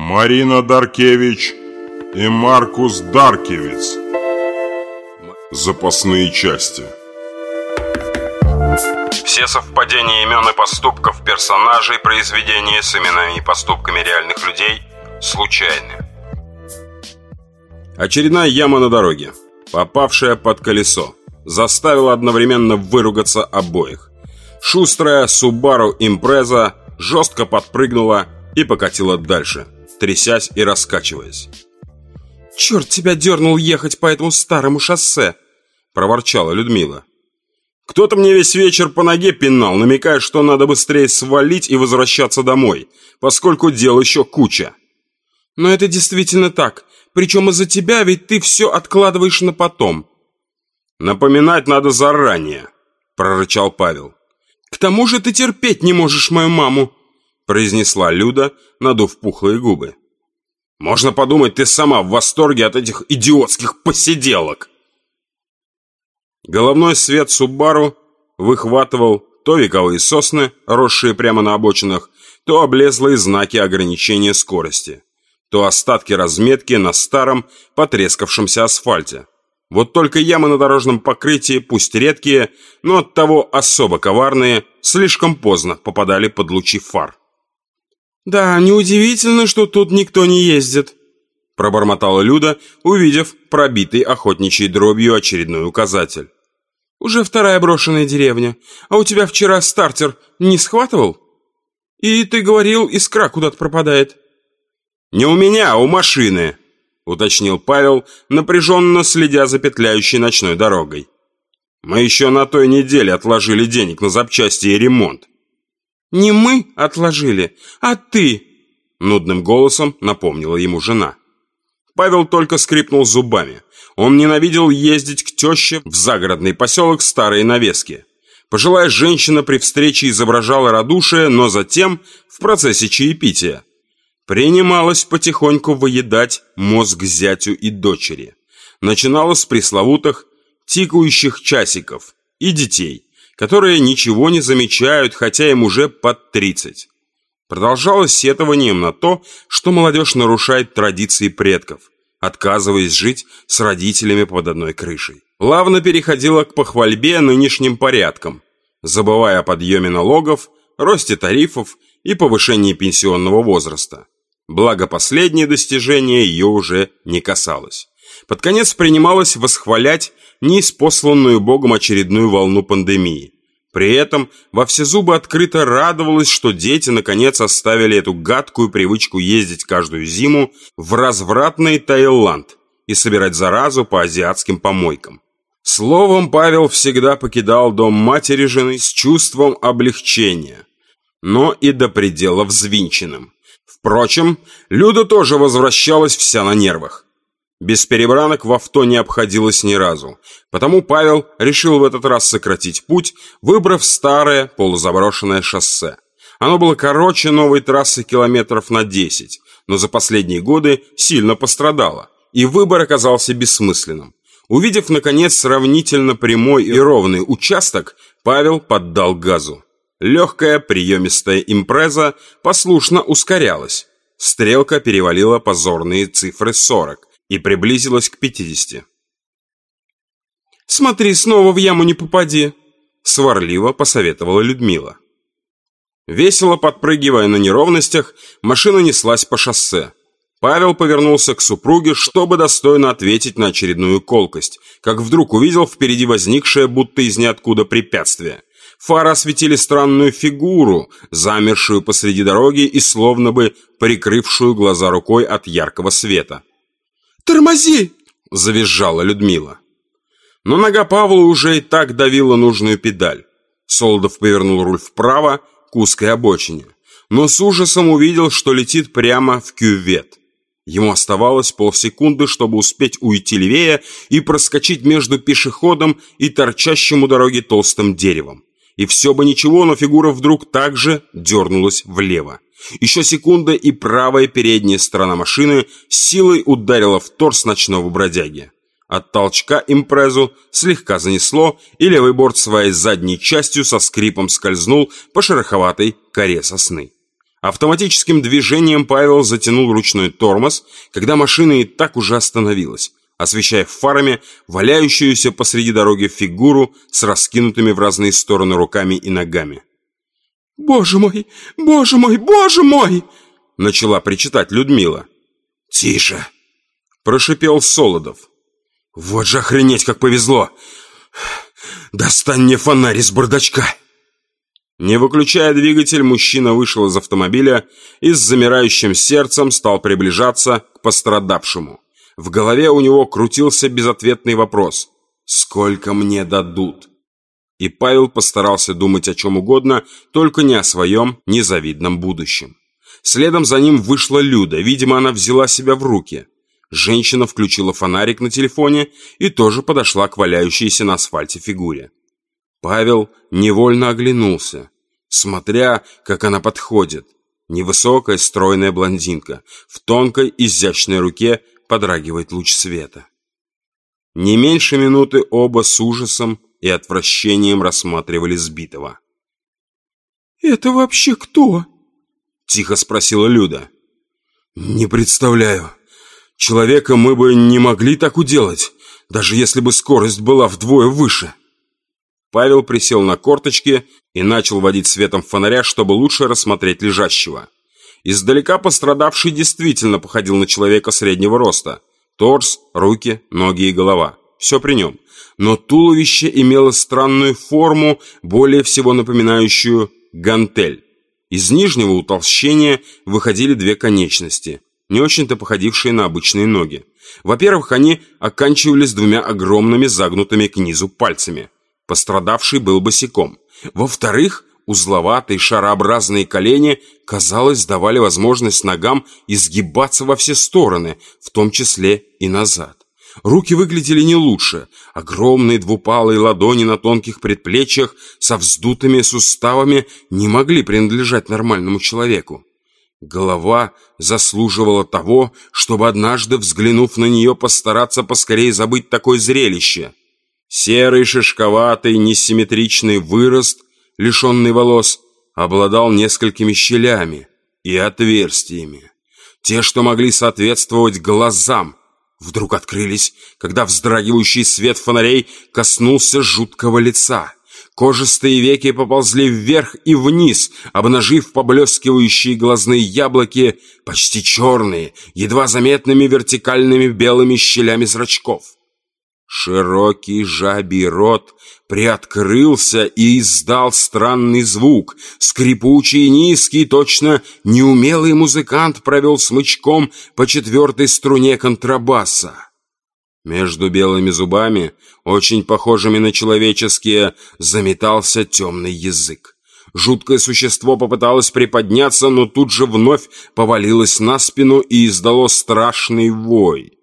Марина Даркевич и Маркус Даркевиц. Запасные части. Все совпадения имен и поступков персонажей произведения с именами и поступками реальных людей случайны. Очередная яма на дороге, попавшая под колесо, заставила одновременно выругаться обоих. Шустрая Subaru Impreza жестко подпрыгнула и покатила дальше, трясясь и раскачиваясь. «Черт тебя дернул ехать по этому старому шоссе!» – проворчала Людмила. Кто-то мне весь вечер по ноге пинал, намекая, что надо быстрее свалить и возвращаться домой, поскольку дел еще куча. Но это действительно так. Причем из-за тебя ведь ты все откладываешь на потом. Напоминать надо заранее, прорычал Павел. К тому же ты терпеть не можешь мою маму, произнесла Люда, надув пухлые губы. Можно подумать, ты сама в восторге от этих идиотских посиделок. Головной свет Субару выхватывал то вековые сосны, росшие прямо на обочинах, то облезлые знаки ограничения скорости, то остатки разметки на старом, потрескавшемся асфальте. Вот только ямы на дорожном покрытии, пусть редкие, но оттого особо коварные, слишком поздно попадали под лучи фар. «Да, неудивительно, что тут никто не ездит», пробормотала Люда, увидев пробитый охотничьей дробью очередной указатель. «Уже вторая брошенная деревня. А у тебя вчера стартер не схватывал? И ты говорил, искра куда-то пропадает». «Не у меня, а у машины», — уточнил Павел, напряженно следя за петляющей ночной дорогой. «Мы еще на той неделе отложили денег на запчасти и ремонт». «Не мы отложили, а ты», — нудным голосом напомнила ему жена. Павел только скрипнул зубами. Он ненавидел ездить к теще в загородный поселок Старые Навески. Пожилая женщина при встрече изображала радушие, но затем, в процессе чаепития, принималась потихоньку выедать мозг зятю и дочери. Начинала с пресловутых тикающих часиков и детей, которые ничего не замечают, хотя им уже под 30. Продолжалось сетованием на то, что молодежь нарушает традиции предков – отказываясь жить с родителями под одной крышей. Плавно переходила к похвальбе нынешним порядкам, забывая о подъеме налогов, росте тарифов и повышении пенсионного возраста. Благо последнее достижение ее уже не касалось. Под конец принималось восхвалять неиспосланную Богом очередную волну пандемии – при этом во все зубы открыто радовалась, что дети наконец оставили эту гадкую привычку ездить каждую зиму в развратный Таиланд и собирать заразу по азиатским помойкам. Словом, Павел всегда покидал дом матери жены с чувством облегчения, но и до предела взвинченным. Впрочем, Люда тоже возвращалась вся на нервах. Без перебранок в авто не обходилось ни разу, потому Павел решил в этот раз сократить путь, выбрав старое полузаброшенное шоссе. Оно было короче новой трассы километров на 10, но за последние годы сильно пострадало, и выбор оказался бессмысленным. Увидев, наконец, сравнительно прямой и ровный участок, Павел поддал газу. Легкая приемистая импреза послушно ускорялась. Стрелка перевалила позорные цифры 40 и приблизилась к 50. «Смотри, снова в яму не попади!» Сварливо посоветовала Людмила. Весело подпрыгивая на неровностях, машина неслась по шоссе. Павел повернулся к супруге, чтобы достойно ответить на очередную колкость, как вдруг увидел впереди возникшее будто из ниоткуда препятствие. Фары осветили странную фигуру, замершую посреди дороги и словно бы прикрывшую глаза рукой от яркого света. «Тормози!» – завизжала Людмила. Но нога Павла уже и так давила нужную педаль. Солодов повернул руль вправо, к узкой обочине, но с ужасом увидел, что летит прямо в кювет. Ему оставалось полсекунды, чтобы успеть уйти левее и проскочить между пешеходом и торчащим у дороги толстым деревом. И все бы ничего, но фигура вдруг также дернулась влево. Еще секунда, и правая передняя сторона машины силой ударила в торс ночного бродяги. От толчка импрезу слегка занесло, и левый борт своей задней частью со скрипом скользнул по шероховатой коре сосны. Автоматическим движением Павел затянул ручной тормоз, когда машина и так уже остановилась, освещая фарами валяющуюся посреди дороги фигуру с раскинутыми в разные стороны руками и ногами. «Боже мой! Боже мой! Боже мой!» Начала причитать Людмила. «Тише!» Прошипел Солодов. «Вот же охренеть, как повезло! Достань мне фонарь из бардачка!» Не выключая двигатель, мужчина вышел из автомобиля и с замирающим сердцем стал приближаться к пострадавшему. В голове у него крутился безответный вопрос «Сколько мне дадут?». И Павел постарался думать о чем угодно, только не о своем незавидном будущем. Следом за ним вышла Люда, видимо, она взяла себя в руки. Женщина включила фонарик на телефоне и тоже подошла к валяющейся на асфальте фигуре. Павел невольно оглянулся, смотря, как она подходит. Невысокая, стройная блондинка. В тонкой, изящной руке подрагивает луч света. Не меньше минуты оба с ужасом и отвращением рассматривали сбитого. «Это вообще кто?» Тихо спросила Люда. «Не представляю. Человека мы бы не могли так уделать, даже если бы скорость была вдвое выше». Павел присел на корточки и начал водить светом фонаря, чтобы лучше рассмотреть лежащего. Издалека пострадавший действительно походил на человека среднего роста. Торс, руки, ноги и голова. Все при нем. Но туловище имело странную форму, более всего напоминающую гантель. Из нижнего утолщения выходили две конечности, не очень-то походившие на обычные ноги. Во-первых, они оканчивались двумя огромными загнутыми к низу пальцами – Пострадавший был босиком. Во-вторых, узловатые шарообразные колени, казалось, давали возможность ногам изгибаться во все стороны, в том числе и назад. Руки выглядели не лучше. Огромные двупалые ладони на тонких предплечьях со вздутыми суставами не могли принадлежать нормальному человеку. Голова заслуживала того, чтобы однажды, взглянув на нее, постараться поскорее забыть такое зрелище. Серый, шишковатый, несимметричный вырост, лишенный волос, обладал несколькими щелями и отверстиями. Те, что могли соответствовать глазам, вдруг открылись, когда вздрагивающий свет фонарей коснулся жуткого лица. Кожистые веки поползли вверх и вниз, обнажив поблескивающие глазные яблоки, почти черные, едва заметными вертикальными белыми щелями зрачков. Широкий жабий рот приоткрылся и издал странный звук. Скрипучий низкий, точно неумелый музыкант провел смычком по четвертой струне контрабаса. Между белыми зубами, очень похожими на человеческие, заметался темный язык. Жуткое существо попыталось приподняться, но тут же вновь повалилось на спину и издало страшный вой.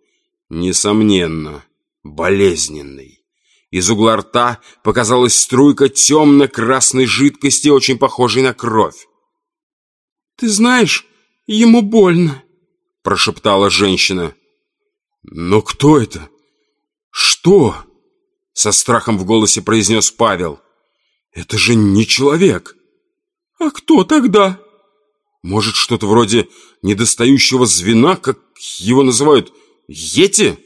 Несомненно, болезненный. Из угла рта показалась струйка темно-красной жидкости, очень похожей на кровь. «Ты знаешь, ему больно», – прошептала женщина. «Но кто это? Что?» – со страхом в голосе произнес Павел. «Это же не человек!» «А кто тогда?» «Может, что-то вроде недостающего звена, как его называют, Йети?»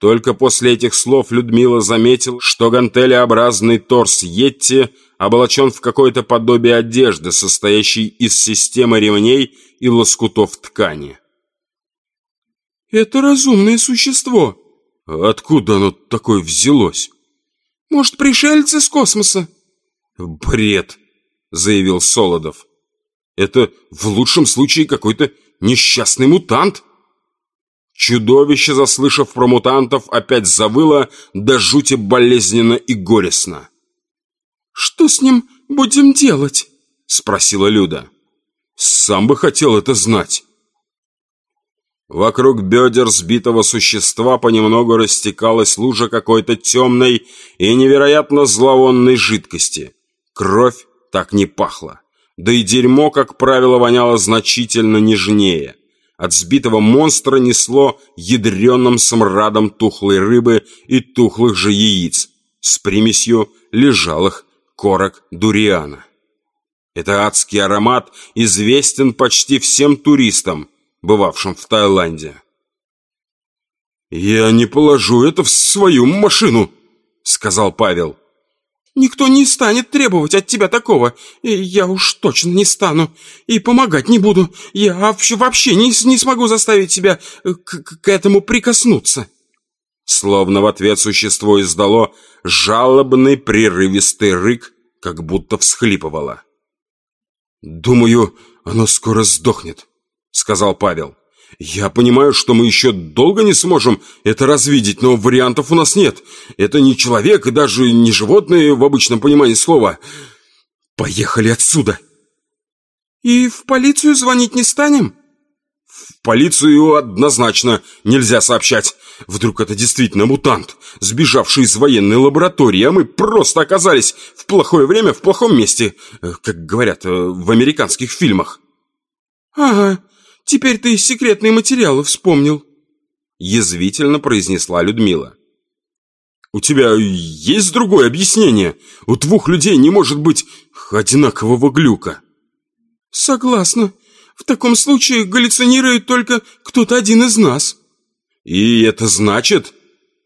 Только после этих слов Людмила заметил, что гантелеобразный торс Йетти облачен в какое-то подобие одежды, состоящей из системы ремней и лоскутов ткани. «Это разумное существо». «Откуда оно такое взялось?» «Может, пришельцы с космоса?» «Бред», — заявил Солодов. «Это в лучшем случае какой-то несчастный мутант». Чудовище, заслышав про мутантов, опять завыло, до жути болезненно и горестно. «Что с ним будем делать?» — спросила Люда. «Сам бы хотел это знать». Вокруг бедер сбитого существа понемногу растекалась лужа какой-то темной и невероятно зловонной жидкости. Кровь так не пахла. Да и дерьмо, как правило, воняло значительно нежнее. От сбитого монстра несло ядреным смрадом тухлой рыбы и тухлых же яиц с примесью лежалых корок дуриана. Это адский аромат известен почти всем туристам, бывавшим в Таиланде. «Я не положу это в свою машину», — сказал Павел. «Никто не станет требовать от тебя такого, и я уж точно не стану, и помогать не буду. Я вообще, вообще не, не смогу заставить тебя к, к этому прикоснуться». Словно в ответ существо издало жалобный прерывистый рык, как будто всхлипывало. «Думаю, оно скоро сдохнет», — сказал Павел. «Я понимаю, что мы еще долго не сможем это развидеть, но вариантов у нас нет. Это не человек и даже не животное в обычном понимании слова. Поехали отсюда!» «И в полицию звонить не станем?» «В полицию однозначно нельзя сообщать. Вдруг это действительно мутант, сбежавший из военной лаборатории, а мы просто оказались в плохое время в плохом месте, э, как говорят э, в американских фильмах». «Ага, теперь ты секретные материалы вспомнил», — язвительно произнесла Людмила. «У тебя есть другое объяснение? У двух людей не может быть одинакового глюка». «Согласна. В таком случае галлюцинирует только кто-то один из нас». «И это значит?»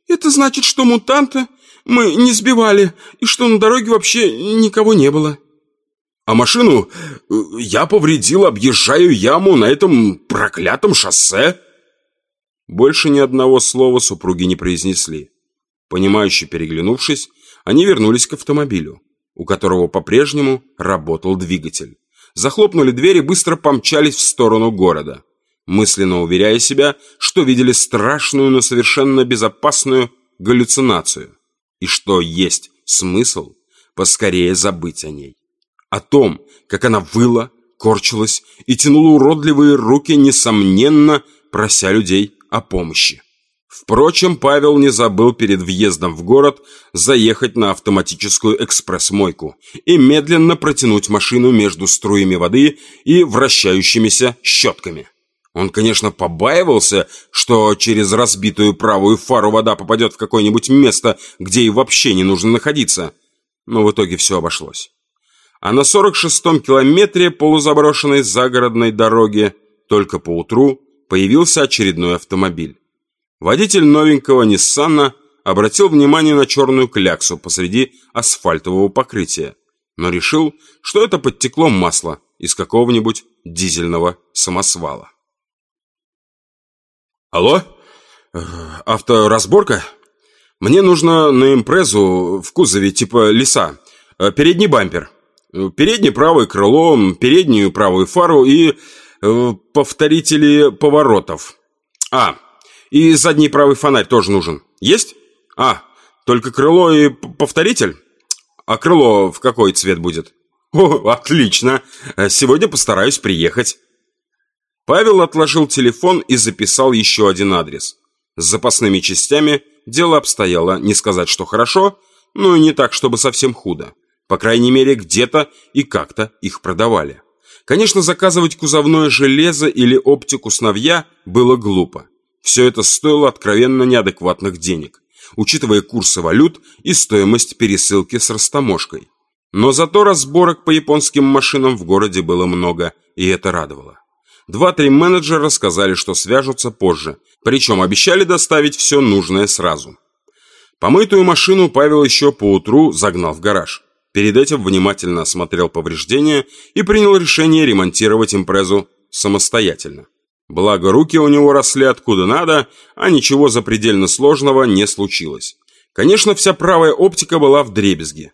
«Это значит, что мутанта мы не сбивали, и что на дороге вообще никого не было». А машину э, я повредил, объезжаю яму на этом проклятом шоссе. Больше ни одного слова супруги не произнесли. Понимающе переглянувшись, они вернулись к автомобилю, у которого по-прежнему работал двигатель. Захлопнули дверь и быстро помчались в сторону города, мысленно уверяя себя, что видели страшную, но совершенно безопасную галлюцинацию, и что есть смысл поскорее забыть о ней о том, как она выла, корчилась и тянула уродливые руки, несомненно, прося людей о помощи. Впрочем, Павел не забыл перед въездом в город заехать на автоматическую экспресс-мойку и медленно протянуть машину между струями воды и вращающимися щетками. Он, конечно, побаивался, что через разбитую правую фару вода попадет в какое-нибудь место, где и вообще не нужно находиться, но в итоге все обошлось а на 46-м километре полузаброшенной загородной дороги только поутру появился очередной автомобиль. Водитель новенького Ниссана обратил внимание на черную кляксу посреди асфальтового покрытия, но решил, что это подтекло масло из какого-нибудь дизельного самосвала. «Алло? Авторазборка? Мне нужно на импрезу в кузове типа леса, передний бампер». Переднее правое крыло, переднюю правую фару и э, повторители поворотов. А, и задний правый фонарь тоже нужен. Есть? А, только крыло и повторитель? А крыло в какой цвет будет? О, отлично. Сегодня постараюсь приехать. Павел отложил телефон и записал еще один адрес. С запасными частями дело обстояло, не сказать, что хорошо, но и не так, чтобы совсем худо. По крайней мере, где-то и как-то их продавали. Конечно, заказывать кузовное железо или оптику сновья было глупо. Все это стоило откровенно неадекватных денег, учитывая курсы валют и стоимость пересылки с растаможкой. Но зато разборок по японским машинам в городе было много, и это радовало. Два-три менеджера сказали, что свяжутся позже, причем обещали доставить все нужное сразу. Помытую машину Павел еще поутру загнал в гараж. Перед этим внимательно осмотрел повреждения и принял решение ремонтировать импрезу самостоятельно. Благо, руки у него росли откуда надо, а ничего запредельно сложного не случилось. Конечно, вся правая оптика была в дребезге.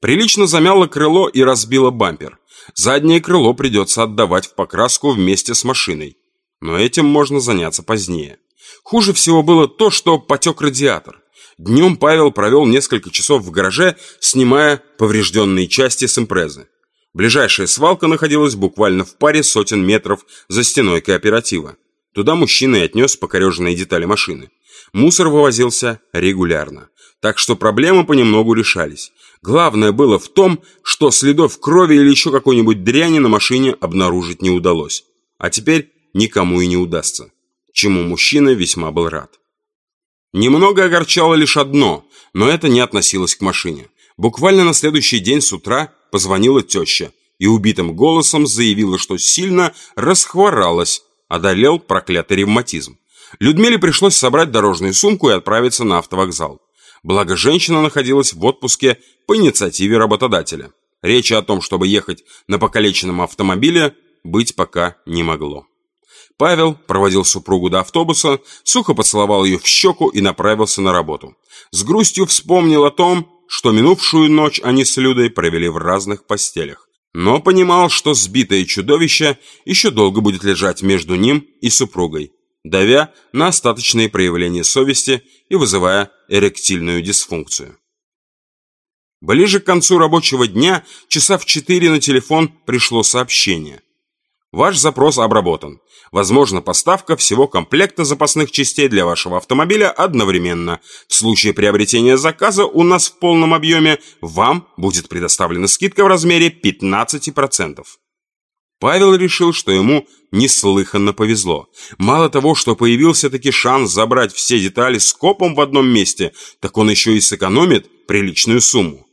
Прилично замяло крыло и разбило бампер. Заднее крыло придется отдавать в покраску вместе с машиной. Но этим можно заняться позднее. Хуже всего было то, что потек радиатор. Днем Павел провел несколько часов в гараже, снимая поврежденные части с импрезы. Ближайшая свалка находилась буквально в паре сотен метров за стеной кооператива. Туда мужчина и отнес покореженные детали машины. Мусор вывозился регулярно, так что проблемы понемногу решались. Главное было в том, что следов крови или еще какой-нибудь дряни на машине обнаружить не удалось. А теперь никому и не удастся, чему мужчина весьма был рад. Немного огорчало лишь одно, но это не относилось к машине. Буквально на следующий день с утра позвонила теща и убитым голосом заявила, что сильно расхворалась, одолел проклятый ревматизм. Людмиле пришлось собрать дорожную сумку и отправиться на автовокзал. Благо, женщина находилась в отпуске по инициативе работодателя. Речи о том, чтобы ехать на покалеченном автомобиле, быть пока не могло. Павел проводил супругу до автобуса, сухо поцеловал ее в щеку и направился на работу. С грустью вспомнил о том, что минувшую ночь они с Людой провели в разных постелях. Но понимал, что сбитое чудовище еще долго будет лежать между ним и супругой, давя на остаточные проявления совести и вызывая эректильную дисфункцию. Ближе к концу рабочего дня, часа в четыре на телефон пришло сообщение. Ваш запрос обработан. Возможно поставка всего комплекта запасных частей для вашего автомобиля одновременно. В случае приобретения заказа у нас в полном объеме вам будет предоставлена скидка в размере 15%. Павел решил, что ему неслыханно повезло. Мало того, что появился таки шанс забрать все детали скопом в одном месте, так он еще и сэкономит приличную сумму.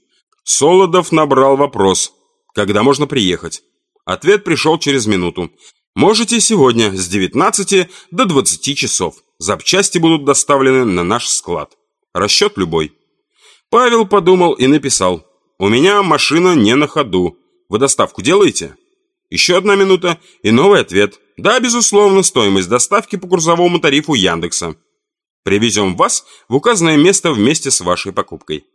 Солодов набрал вопрос, когда можно приехать. Ответ пришел через минуту. Можете сегодня с 19 до 20 часов. Запчасти будут доставлены на наш склад. Расчет любой. Павел подумал и написал. У меня машина не на ходу. Вы доставку делаете? Еще одна минута и новый ответ. Да, безусловно, стоимость доставки по курсовому тарифу Яндекса. Привезем вас в указанное место вместе с вашей покупкой.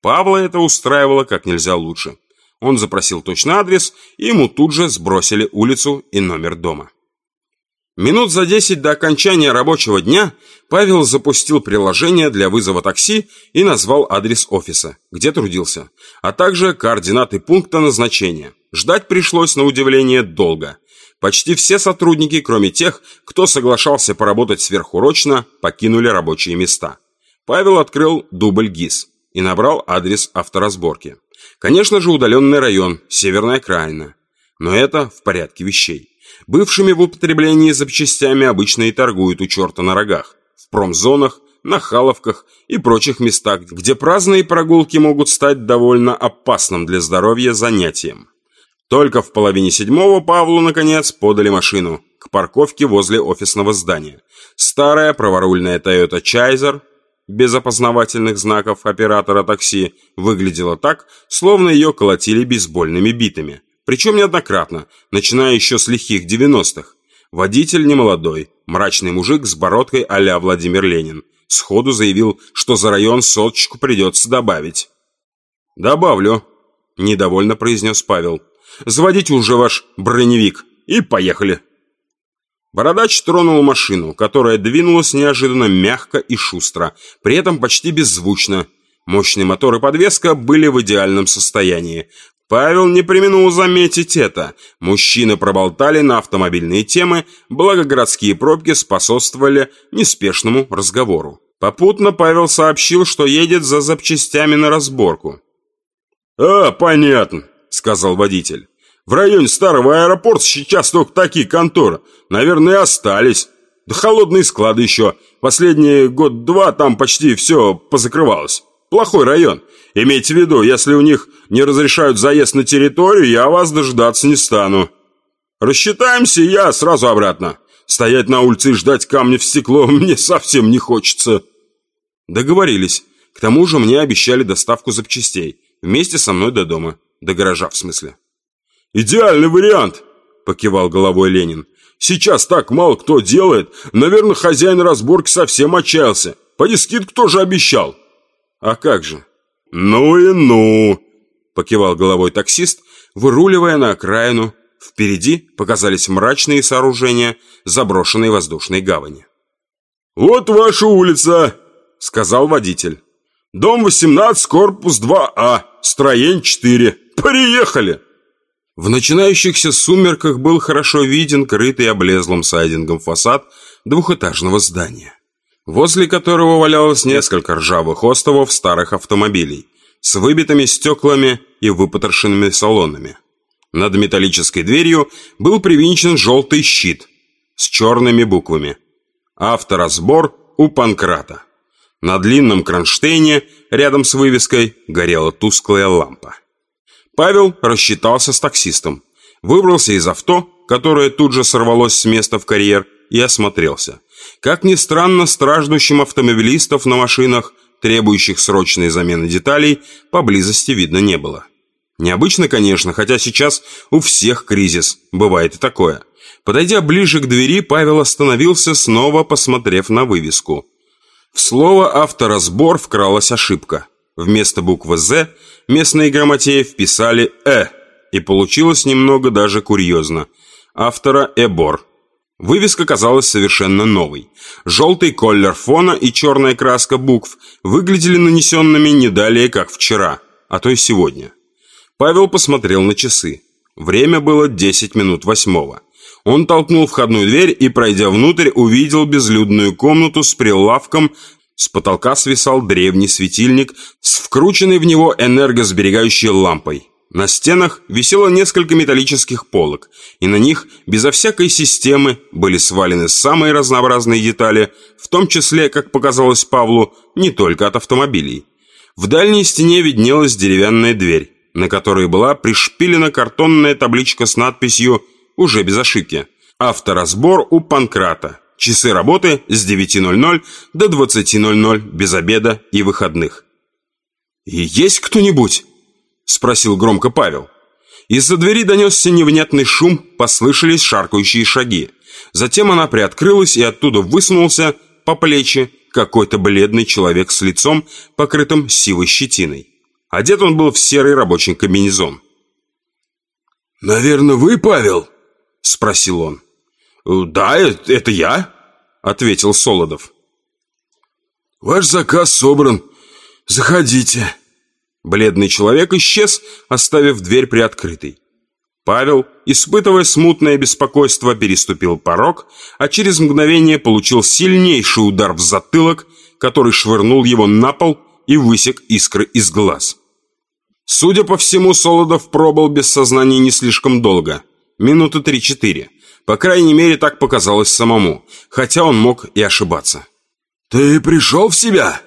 Павла это устраивало как нельзя лучше. Он запросил точный адрес, и ему тут же сбросили улицу и номер дома. Минут за десять до окончания рабочего дня Павел запустил приложение для вызова такси и назвал адрес офиса, где трудился, а также координаты пункта назначения. Ждать пришлось, на удивление, долго. Почти все сотрудники, кроме тех, кто соглашался поработать сверхурочно, покинули рабочие места. Павел открыл дубль ГИС и набрал адрес авторазборки. Конечно же, удаленный район, северная окраина. Но это в порядке вещей. Бывшими в употреблении запчастями обычно и торгуют у черта на рогах, в промзонах, на халовках и прочих местах, где праздные прогулки могут стать довольно опасным для здоровья занятием. Только в половине седьмого Павлу, наконец, подали машину к парковке возле офисного здания. Старая праворульная Toyota Чайзер без опознавательных знаков оператора такси выглядела так, словно ее колотили бейсбольными битами. Причем неоднократно, начиная еще с лихих 90-х. Водитель немолодой, мрачный мужик с бородкой а Владимир Ленин. Сходу заявил, что за район соточку придется добавить. «Добавлю», – недовольно произнес Павел. «Заводите уже ваш броневик и поехали». Бородач тронул машину, которая двинулась неожиданно мягко и шустро, при этом почти беззвучно. Мощный мотор и подвеска были в идеальном состоянии. Павел не применил заметить это. Мужчины проболтали на автомобильные темы, благо городские пробки способствовали неспешному разговору. Попутно Павел сообщил, что едет за запчастями на разборку. «А, понятно», — сказал водитель. В районе старого аэропорта сейчас только такие конторы. Наверное, остались. Да холодные склады еще. Последние год-два там почти все позакрывалось. Плохой район. Имейте в виду, если у них не разрешают заезд на территорию, я вас дожидаться не стану. Рассчитаемся, я сразу обратно. Стоять на улице и ждать камня в стекло мне совсем не хочется. Договорились. К тому же мне обещали доставку запчастей. Вместе со мной до дома. До гаража, в смысле. «Идеальный вариант!» – покивал головой Ленин. «Сейчас так мало кто делает. Наверное, хозяин разборки совсем отчаялся. Поди скидку тоже обещал». «А как же?» «Ну и ну!» – покивал головой таксист, выруливая на окраину. Впереди показались мрачные сооружения заброшенной воздушной гавани. «Вот ваша улица!» – сказал водитель. «Дом 18, корпус 2А, строение 4. Приехали!» В начинающихся сумерках был хорошо виден крытый облезлым сайдингом фасад двухэтажного здания, возле которого валялось несколько ржавых остовов старых автомобилей с выбитыми стеклами и выпотрошенными салонами. Над металлической дверью был привинчен желтый щит с черными буквами «Авторазбор у Панкрата». На длинном кронштейне рядом с вывеской горела тусклая лампа. Павел рассчитался с таксистом, выбрался из авто, которое тут же сорвалось с места в карьер, и осмотрелся. Как ни странно, страждущим автомобилистов на машинах, требующих срочной замены деталей, поблизости видно не было. Необычно, конечно, хотя сейчас у всех кризис, бывает и такое. Подойдя ближе к двери, Павел остановился, снова посмотрев на вывеску. В слово «авторазбор» вкралась ошибка. Вместо буквы «З» местные грамотеи вписали «э», и получилось немного даже курьезно. Автора «Эбор». Вывеска казалась совершенно новой. Желтый колер фона и черная краска букв выглядели нанесенными не далее, как вчера, а то и сегодня. Павел посмотрел на часы. Время было 10 минут восьмого. Он толкнул входную дверь и, пройдя внутрь, увидел безлюдную комнату с прилавком. С потолка свисал древний светильник с вкрученной в него энергосберегающей лампой. На стенах висело несколько металлических полок, и на них, безо всякой системы, были свалены самые разнообразные детали, в том числе, как показалось Павлу, не только от автомобилей. В дальней стене виднелась деревянная дверь, на которой была пришпилена картонная табличка с надписью «Уже без ошибки». Авторазбор у Панкрата. Часы работы с 9.00 до 20.00 без обеда и выходных. «И есть кто-нибудь?» – спросил громко Павел. Из-за двери донесся невнятный шум, послышались шаркающие шаги. Затем она приоткрылась, и оттуда высунулся по плечи какой-то бледный человек с лицом, покрытым сивой щетиной. Одет он был в серый рабочий комбинезон. «Наверное, вы, Павел?» – спросил он. «Да, это я», – ответил Солодов. «Ваш заказ собран. Заходите». Бледный человек исчез, оставив дверь приоткрытой. Павел, испытывая смутное беспокойство, переступил порог, а через мгновение получил сильнейший удар в затылок, который швырнул его на пол и высек искры из глаз. Судя по всему, Солодов пробыл без сознания не слишком долго. Минуты три-четыре. По крайней мере, так показалось самому, хотя он мог и ошибаться. «Ты пришел в себя?»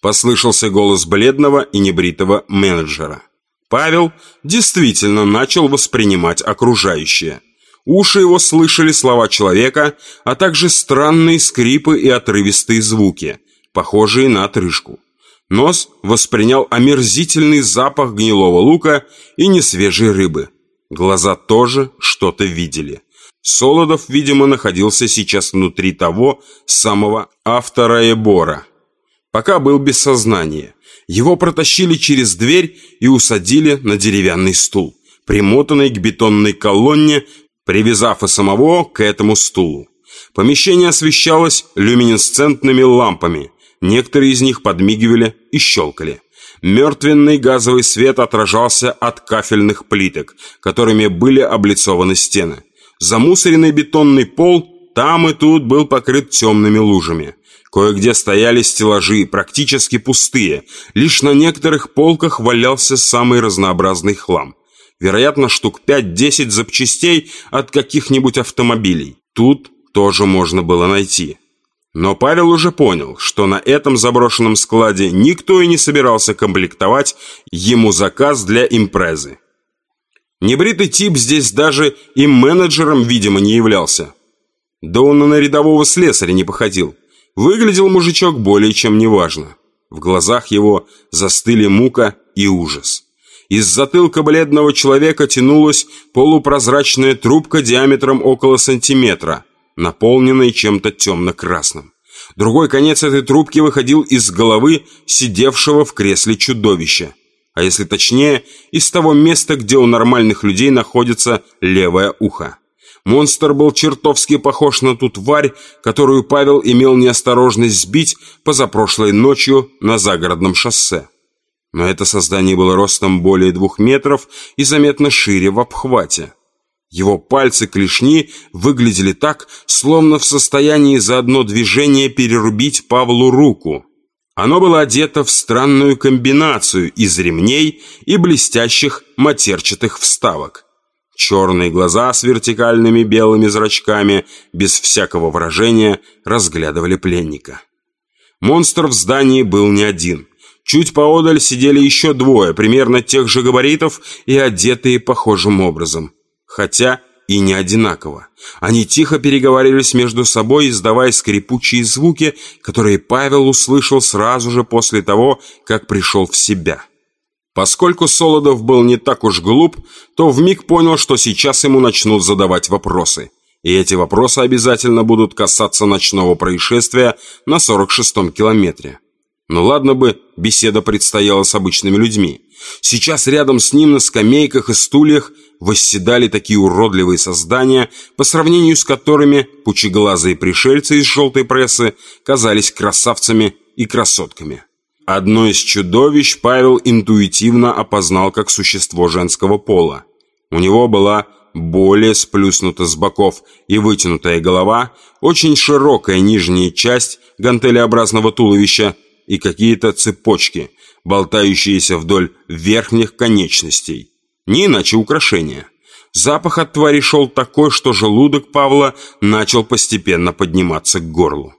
Послышался голос бледного и небритого менеджера. Павел действительно начал воспринимать окружающее. Уши его слышали слова человека, а также странные скрипы и отрывистые звуки, похожие на отрыжку. Нос воспринял омерзительный запах гнилого лука и несвежей рыбы. Глаза тоже что-то видели. Солодов, видимо, находился сейчас внутри того самого автора Эбора. Пока был без сознания. Его протащили через дверь и усадили на деревянный стул, примотанный к бетонной колонне, привязав и самого к этому стулу. Помещение освещалось люминесцентными лампами, Некоторые из них подмигивали и щелкали. Мертвенный газовый свет отражался от кафельных плиток, которыми были облицованы стены. Замусоренный бетонный пол там и тут был покрыт темными лужами. Кое-где стояли стеллажи, практически пустые. Лишь на некоторых полках валялся самый разнообразный хлам. Вероятно, штук 5-10 запчастей от каких-нибудь автомобилей. Тут тоже можно было найти. Но Павел уже понял, что на этом заброшенном складе никто и не собирался комплектовать ему заказ для импрезы. Небритый тип здесь даже и менеджером, видимо, не являлся. Да он и на рядового слесаря не походил. Выглядел мужичок более чем неважно. В глазах его застыли мука и ужас. Из затылка бледного человека тянулась полупрозрачная трубка диаметром около сантиметра – наполненной чем-то темно-красным. Другой конец этой трубки выходил из головы сидевшего в кресле чудовища. А если точнее, из того места, где у нормальных людей находится левое ухо. Монстр был чертовски похож на ту тварь, которую Павел имел неосторожность сбить позапрошлой ночью на загородном шоссе. Но это создание было ростом более двух метров и заметно шире в обхвате. Его пальцы-клешни выглядели так, словно в состоянии за одно движение перерубить Павлу руку. Оно было одето в странную комбинацию из ремней и блестящих матерчатых вставок. Черные глаза с вертикальными белыми зрачками, без всякого выражения, разглядывали пленника. Монстр в здании был не один. Чуть поодаль сидели еще двое, примерно тех же габаритов и одетые похожим образом. Хотя и не одинаково. Они тихо переговаривались между собой, издавая скрипучие звуки, которые Павел услышал сразу же после того, как пришел в себя. Поскольку Солодов был не так уж глуп, то вмиг понял, что сейчас ему начнут задавать вопросы. И эти вопросы обязательно будут касаться ночного происшествия на 46-м километре. Ну ладно бы, беседа предстояла с обычными людьми. Сейчас рядом с ним на скамейках и стульях восседали такие уродливые создания, по сравнению с которыми пучеглазые пришельцы из желтой прессы казались красавцами и красотками. Одно из чудовищ Павел интуитивно опознал как существо женского пола. У него была более сплюснута с боков и вытянутая голова, очень широкая нижняя часть гантелеобразного туловища и какие-то цепочки, болтающиеся вдоль верхних конечностей. Не иначе украшения. Запах от твари шел такой, что желудок Павла начал постепенно подниматься к горлу.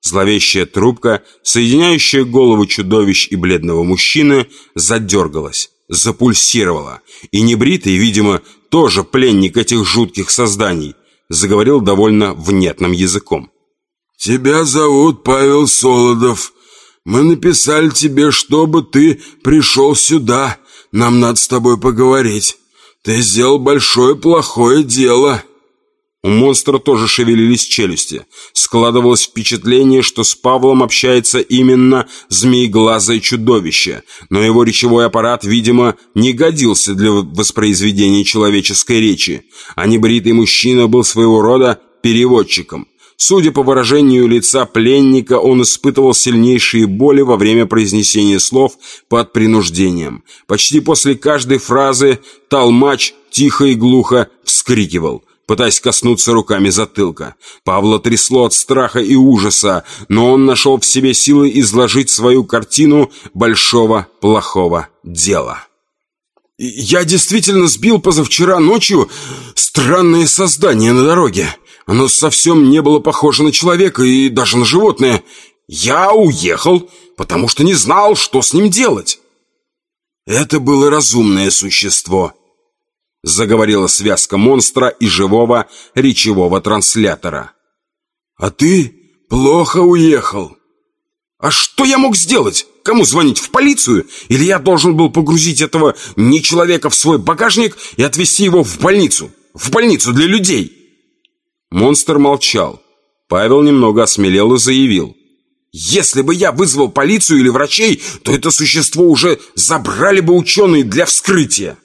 Зловещая трубка, соединяющая голову чудовищ и бледного мужчины, задергалась, запульсировала, и небритый, видимо, тоже пленник этих жутких созданий, заговорил довольно внятным языком. «Тебя зовут Павел Солодов. Мы написали тебе, чтобы ты пришел сюда. Нам надо с тобой поговорить. Ты сделал большое плохое дело». У монстра тоже шевелились челюсти. Складывалось впечатление, что с Павлом общается именно змееглазое чудовище, но его речевой аппарат, видимо, не годился для воспроизведения человеческой речи, а небритый мужчина был своего рода переводчиком. Судя по выражению лица пленника, он испытывал сильнейшие боли во время произнесения слов под принуждением. Почти после каждой фразы Талмач тихо и глухо вскрикивал – пытаясь коснуться руками затылка. Павла трясло от страха и ужаса, но он нашел в себе силы изложить свою картину большого плохого дела. «Я действительно сбил позавчера ночью странное создание на дороге. Оно совсем не было похоже на человека и даже на животное. Я уехал, потому что не знал, что с ним делать». Это было разумное существо – заговорила связка монстра и живого речевого транслятора. «А ты плохо уехал». «А что я мог сделать? Кому звонить? В полицию? Или я должен был погрузить этого нечеловека в свой багажник и отвезти его в больницу? В больницу для людей?» Монстр молчал. Павел немного осмелел и заявил. «Если бы я вызвал полицию или врачей, то это существо уже забрали бы ученые для вскрытия».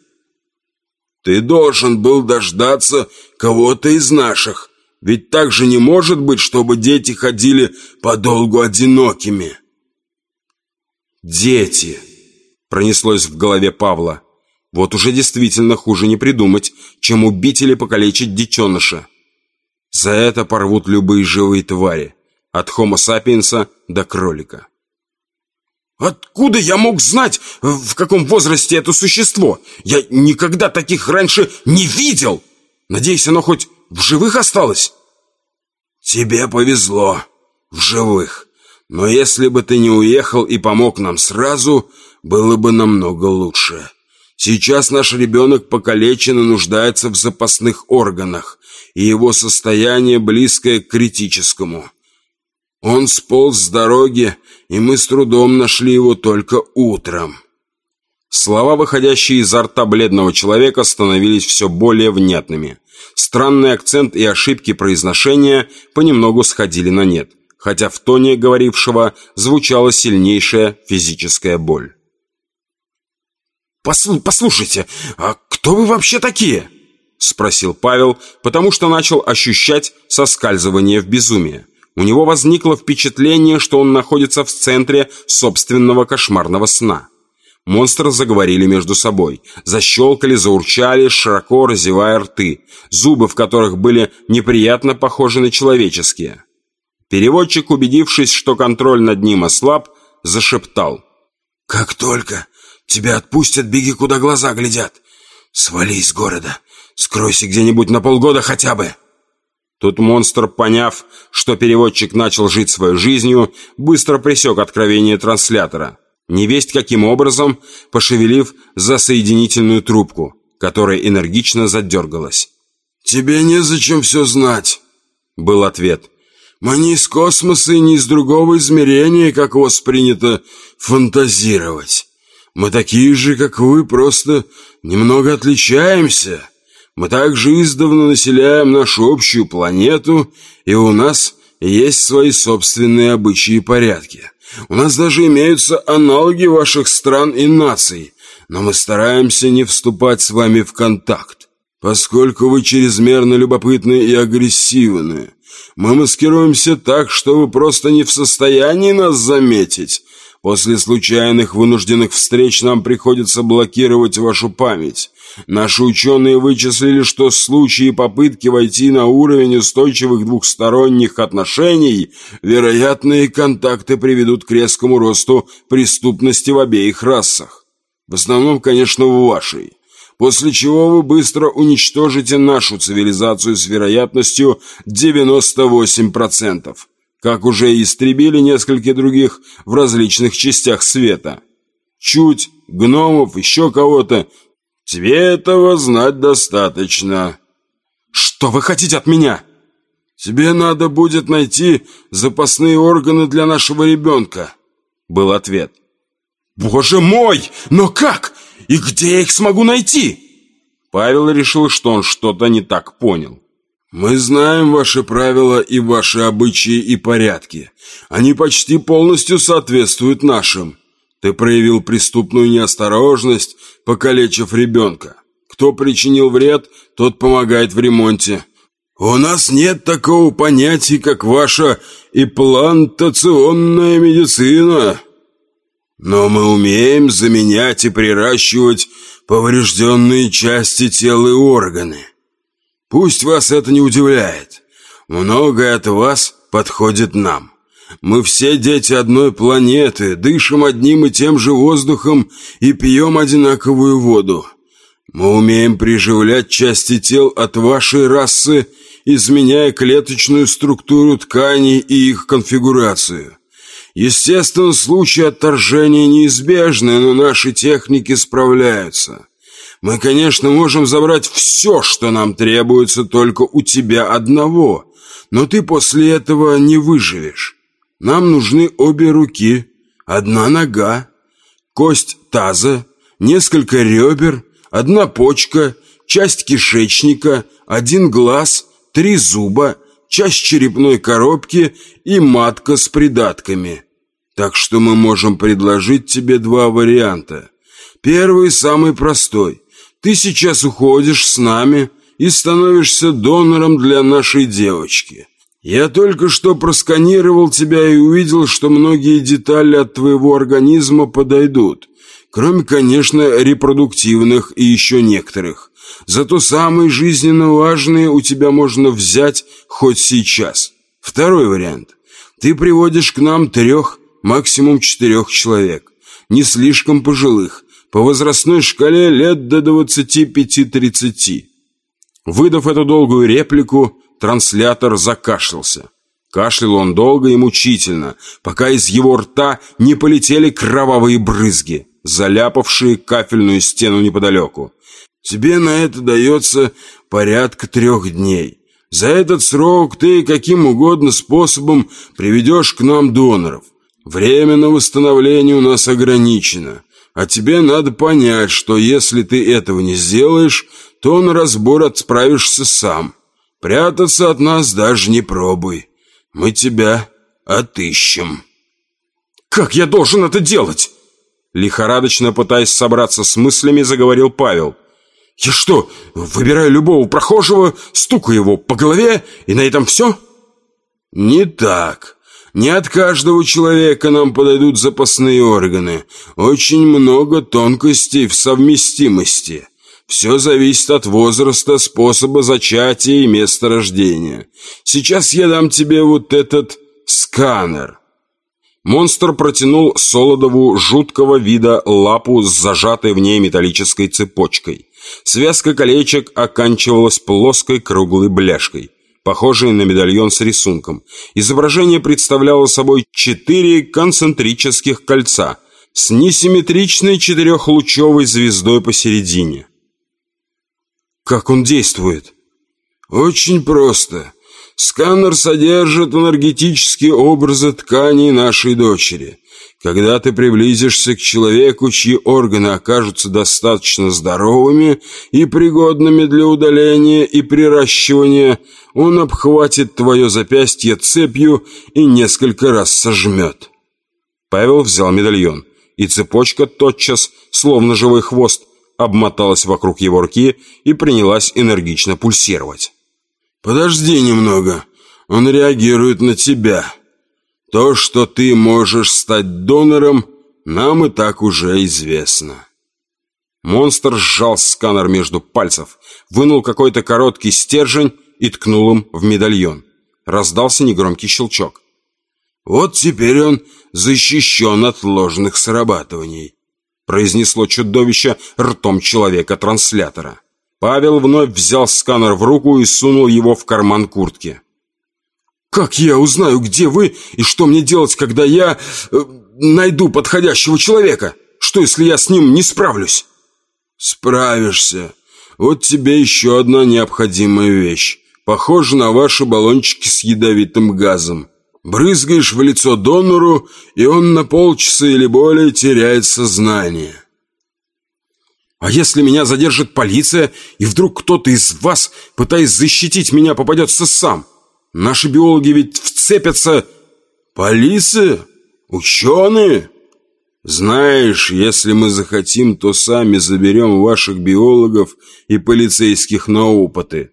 Ты должен был дождаться кого-то из наших. Ведь так же не может быть, чтобы дети ходили подолгу одинокими. Дети! Пронеслось в голове Павла. Вот уже действительно хуже не придумать, чем убить или покалечить детеныша. За это порвут любые живые твари, от хомо сапиенса до кролика. Откуда я мог знать, в каком возрасте это существо? Я никогда таких раньше не видел. Надеюсь, оно хоть в живых осталось? Тебе повезло. В живых. Но если бы ты не уехал и помог нам сразу, было бы намного лучше. Сейчас наш ребенок покалечен и нуждается в запасных органах, и его состояние близкое к критическому. Он сполз с дороги, и мы с трудом нашли его только утром. Слова, выходящие изо рта бледного человека, становились все более внятными. Странный акцент и ошибки произношения понемногу сходили на нет, хотя в тоне говорившего звучала сильнейшая физическая боль. Послу «Послушайте, а кто вы вообще такие?» – спросил Павел, потому что начал ощущать соскальзывание в безумие. У него возникло впечатление, что он находится в центре собственного кошмарного сна. Монстры заговорили между собой, защелкали, заурчали, широко разевая рты, зубы в которых были неприятно похожи на человеческие. Переводчик, убедившись, что контроль над ним ослаб, зашептал. «Как только тебя отпустят, беги, куда глаза глядят. Свали из города, скройся где-нибудь на полгода хотя бы». Тут монстр, поняв, что переводчик начал жить своей жизнью, быстро пресек откровение транслятора. невесть каким образом пошевелив за соединительную трубку, которая энергично задергалась. «Тебе незачем все знать», — был ответ. «Мы не из космоса и не из другого измерения, как у вас принято фантазировать. Мы такие же, как вы, просто немного отличаемся. Мы также издавна населяем нашу общую планету, и у нас есть свои собственные обычаи и порядки. У нас даже имеются аналоги ваших стран и наций, но мы стараемся не вступать с вами в контакт, поскольку вы чрезмерно любопытны и агрессивны. Мы маскируемся так, что вы просто не в состоянии нас заметить. После случайных вынужденных встреч нам приходится блокировать вашу память. Наши ученые вычислили, что случаи попытки войти на уровень устойчивых двухсторонних отношений, вероятные контакты приведут к резкому росту преступности в обеих расах. В основном, конечно, в вашей. После чего вы быстро уничтожите нашу цивилизацию с вероятностью 98%, как уже истребили несколько других в различных частях света. Чуть, гномов, еще кого-то – Тебе этого знать достаточно. Что вы хотите от меня? Тебе надо будет найти запасные органы для нашего ребенка, был ответ. Боже мой, но как? И где я их смогу найти? Павел решил, что он что-то не так понял. «Мы знаем ваши правила и ваши обычаи и порядки. Они почти полностью соответствуют нашим. Ты проявил преступную неосторожность, покалечив ребенка. Кто причинил вред, тот помогает в ремонте. У нас нет такого понятия, как ваша имплантационная медицина. Но мы умеем заменять и приращивать поврежденные части тела и органы. Пусть вас это не удивляет. Многое от вас подходит нам. Мы все дети одной планеты, дышим одним и тем же воздухом и пьем одинаковую воду. Мы умеем приживлять части тел от вашей расы, изменяя клеточную структуру тканей и их конфигурацию. Естественно, случаи отторжения неизбежны, но наши техники справляются. Мы, конечно, можем забрать все, что нам требуется только у тебя одного, но ты после этого не выживешь. Нам нужны обе руки, одна нога, кость таза, несколько ребер, одна почка, часть кишечника, один глаз, три зуба, часть черепной коробки и матка с придатками. Так что мы можем предложить тебе два варианта. Первый самый простой. Ты сейчас уходишь с нами и становишься донором для нашей девочки. Я только что просканировал тебя и увидел, что многие детали от твоего организма подойдут. Кроме, конечно, репродуктивных и еще некоторых. Зато самые жизненно важные у тебя можно взять хоть сейчас. Второй вариант. Ты приводишь к нам трех, максимум четырех человек. Не слишком пожилых. По возрастной шкале лет до 25-30. Выдав эту долгую реплику, Транслятор закашлялся. Кашлял он долго и мучительно, пока из его рта не полетели кровавые брызги, заляпавшие кафельную стену неподалеку. «Тебе на это дается порядка трех дней. За этот срок ты каким угодно способом приведешь к нам доноров. Время на восстановление у нас ограничено, а тебе надо понять, что если ты этого не сделаешь, то на разбор отправишься сам». Прятаться от нас даже не пробуй. Мы тебя отыщем». «Как я должен это делать?» Лихорадочно пытаясь собраться с мыслями, заговорил Павел. «Я что, выбираю любого прохожего, стукаю его по голове, и на этом все?» «Не так. Не от каждого человека нам подойдут запасные органы. Очень много тонкостей в совместимости. Все зависит от возраста, способа зачатия и места рождения. Сейчас я дам тебе вот этот сканер». Монстр протянул Солодову жуткого вида лапу с зажатой в ней металлической цепочкой. Связка колечек оканчивалась плоской круглой бляшкой, похожей на медальон с рисунком. Изображение представляло собой четыре концентрических кольца, с несимметричной четырехлучевой звездой посередине. Как он действует? Очень просто. Сканер содержит энергетические образы тканей нашей дочери. Когда ты приблизишься к человеку, чьи органы окажутся достаточно здоровыми и пригодными для удаления и приращивания, он обхватит твое запястье цепью и несколько раз сожмет. Павел взял медальон, и цепочка тотчас, словно живой хвост, обмоталась вокруг его руки и принялась энергично пульсировать. «Подожди немного, он реагирует на тебя», то, что ты можешь стать донором, нам и так уже известно. Монстр сжал сканер между пальцев, вынул какой-то короткий стержень и ткнул им в медальон. Раздался негромкий щелчок. «Вот теперь он защищен от ложных срабатываний», произнесло чудовище ртом человека-транслятора. Павел вновь взял сканер в руку и сунул его в карман куртки. Как я узнаю, где вы и что мне делать, когда я э, найду подходящего человека? Что, если я с ним не справлюсь? Справишься. Вот тебе еще одна необходимая вещь. Похоже на ваши баллончики с ядовитым газом. Брызгаешь в лицо донору, и он на полчаса или более теряет сознание. А если меня задержит полиция, и вдруг кто-то из вас, пытаясь защитить меня, попадется сам? Наши биологи ведь вцепятся... Полиция? Ученые? Знаешь, если мы захотим, то сами заберем ваших биологов и полицейских на опыты.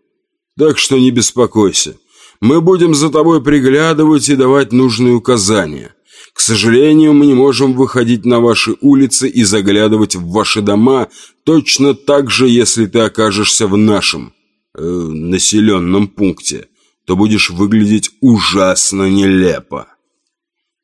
Так что не беспокойся. Мы будем за тобой приглядывать и давать нужные указания. К сожалению, мы не можем выходить на ваши улицы и заглядывать в ваши дома точно так же, если ты окажешься в нашем э, населенном пункте то будешь выглядеть ужасно нелепо.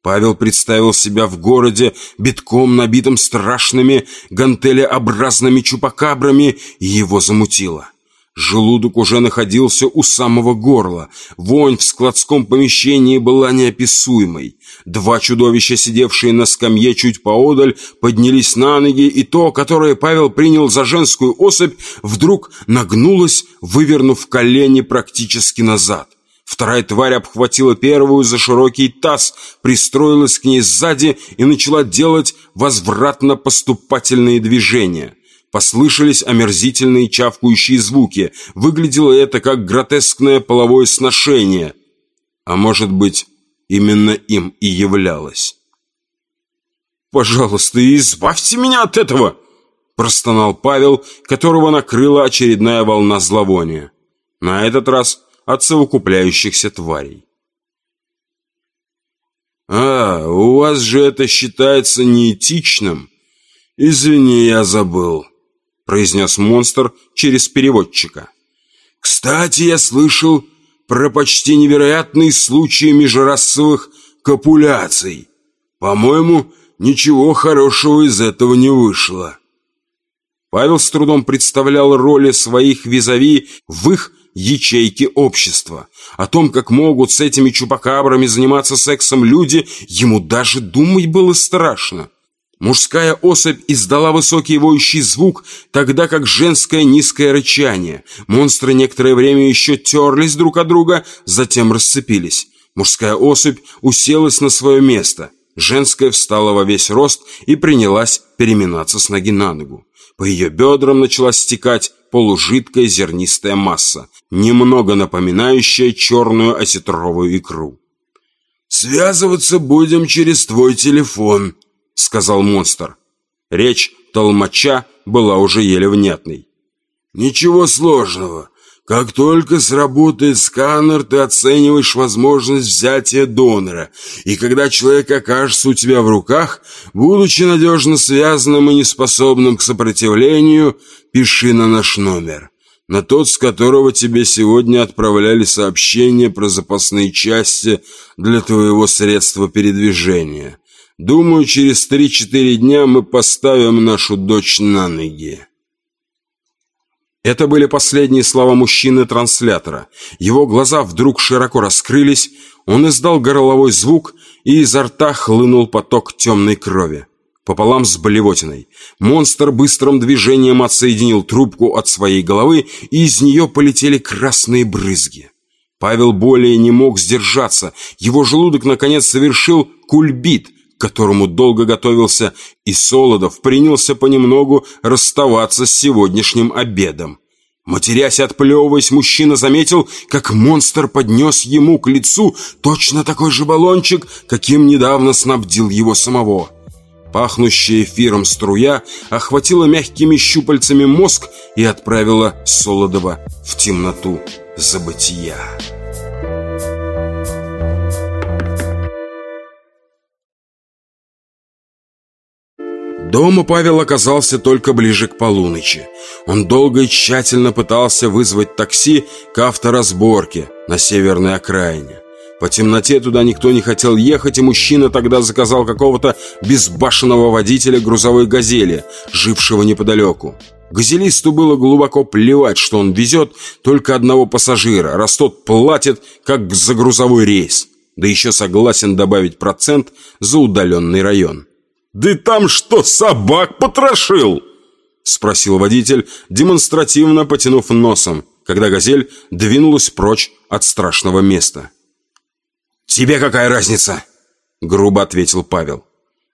Павел представил себя в городе, битком набитым страшными гантелеобразными чупакабрами, и его замутило. Желудок уже находился у самого горла. Вонь в складском помещении была неописуемой. Два чудовища, сидевшие на скамье чуть поодаль, поднялись на ноги, и то, которое Павел принял за женскую особь, вдруг нагнулось, вывернув колени практически назад. Вторая тварь обхватила первую за широкий таз, пристроилась к ней сзади и начала делать возвратно-поступательные движения. Послышались омерзительные чавкающие звуки. Выглядело это как гротескное половое сношение. А может быть, именно им и являлось. «Пожалуйста, избавьте меня от этого!» Простонал Павел, которого накрыла очередная волна зловония. На этот раз от совокупляющихся тварей. «А, у вас же это считается неэтичным? Извини, я забыл», — произнес монстр через переводчика. «Кстати, я слышал про почти невероятные случаи межрасовых копуляций. По-моему, ничего хорошего из этого не вышло». Павел с трудом представлял роли своих визави в их ячейки общества. О том, как могут с этими чупакабрами заниматься сексом люди, ему даже думать было страшно. Мужская особь издала высокий воющий звук, тогда как женское низкое рычание. Монстры некоторое время еще терлись друг от друга, затем расцепились. Мужская особь уселась на свое место. Женская встала во весь рост и принялась переминаться с ноги на ногу. По ее бедрам начала стекать полужидкая зернистая масса, немного напоминающая черную осетровую икру. «Связываться будем через твой телефон», — сказал монстр. Речь толмача была уже еле внятной. «Ничего сложного. Как только сработает сканер, ты оцениваешь возможность взятия донора, и когда человек окажется у тебя в руках, будучи надежно связанным и неспособным к сопротивлению, пиши на наш номер, на тот, с которого тебе сегодня отправляли сообщение про запасные части для твоего средства передвижения. Думаю, через три-четыре дня мы поставим нашу дочь на ноги». Это были последние слова мужчины-транслятора. Его глаза вдруг широко раскрылись, он издал горловой звук, и изо рта хлынул поток темной крови. пополам с болевотиной. Монстр быстрым движением отсоединил трубку от своей головы, и из нее полетели красные брызги. Павел более не мог сдержаться. Его желудок, наконец, совершил кульбит, к которому долго готовился, и Солодов принялся понемногу расставаться с сегодняшним обедом. Матерясь отплевываясь, мужчина заметил, как монстр поднес ему к лицу точно такой же баллончик, каким недавно снабдил его самого. Пахнущая эфиром струя охватила мягкими щупальцами мозг и отправила Солодова в темноту забытия. Дома Павел оказался только ближе к полуночи. Он долго и тщательно пытался вызвать такси к авторазборке на северной окраине. По темноте туда никто не хотел ехать, и мужчина тогда заказал какого-то безбашенного водителя грузовой «Газели», жившего неподалеку. Газелисту было глубоко плевать, что он везет только одного пассажира, раз тот платит, как за грузовой рейс, да еще согласен добавить процент за удаленный район. «Да там что, собак потрошил?» Спросил водитель, демонстративно потянув носом, когда «Газель» двинулась прочь от страшного места. «Тебе какая разница?» Грубо ответил Павел.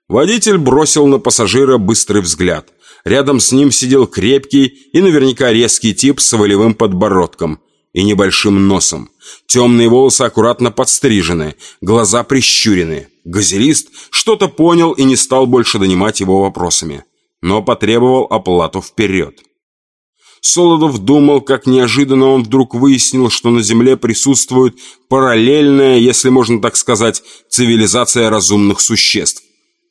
Водитель бросил на пассажира быстрый взгляд. Рядом с ним сидел крепкий и наверняка резкий тип с волевым подбородком и небольшим носом. Темные волосы аккуратно подстрижены, глаза прищурены. Газелист что-то понял и не стал больше донимать его вопросами, но потребовал оплату вперед. Солодов думал, как неожиданно он вдруг выяснил, что на Земле присутствует параллельная, если можно так сказать, цивилизация разумных существ.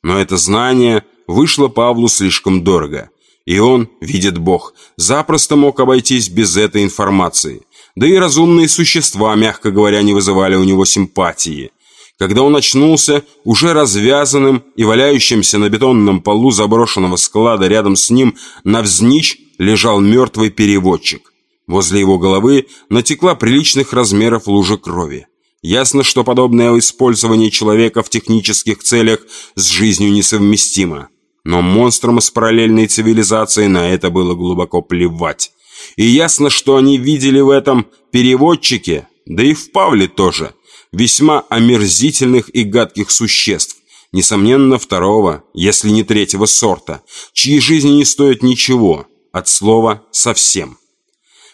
Но это знание вышло Павлу слишком дорого. И он, видит Бог, запросто мог обойтись без этой информации. Да и разумные существа, мягко говоря, не вызывали у него симпатии. Когда он очнулся, уже развязанным и валяющимся на бетонном полу заброшенного склада рядом с ним навзничь лежал мертвый переводчик. Возле его головы натекла приличных размеров лужа крови. Ясно, что подобное использование человека в технических целях с жизнью несовместимо. Но монстрам из параллельной цивилизации на это было глубоко плевать. И ясно, что они видели в этом переводчике, да и в Павле тоже – весьма омерзительных и гадких существ, несомненно второго, если не третьего сорта, чьи жизни не стоят ничего, от слова «совсем».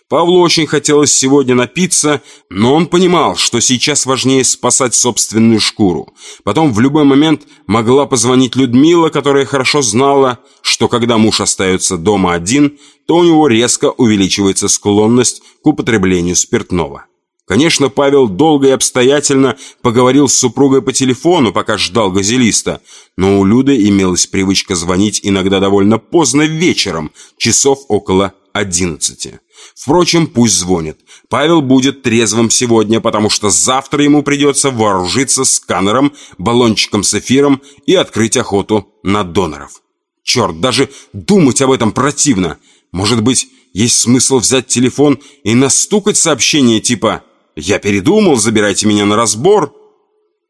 Павлу очень хотелось сегодня напиться, но он понимал, что сейчас важнее спасать собственную шкуру. Потом в любой момент могла позвонить Людмила, которая хорошо знала, что когда муж остается дома один, то у него резко увеличивается склонность к употреблению спиртного. Конечно, Павел долго и обстоятельно поговорил с супругой по телефону, пока ждал газелиста, но у Люды имелась привычка звонить иногда довольно поздно вечером, часов около одиннадцати. Впрочем, пусть звонит. Павел будет трезвым сегодня, потому что завтра ему придется вооружиться сканером, баллончиком с эфиром и открыть охоту на доноров. Черт, даже думать об этом противно. Может быть, есть смысл взять телефон и настукать сообщение типа я передумал, забирайте меня на разбор.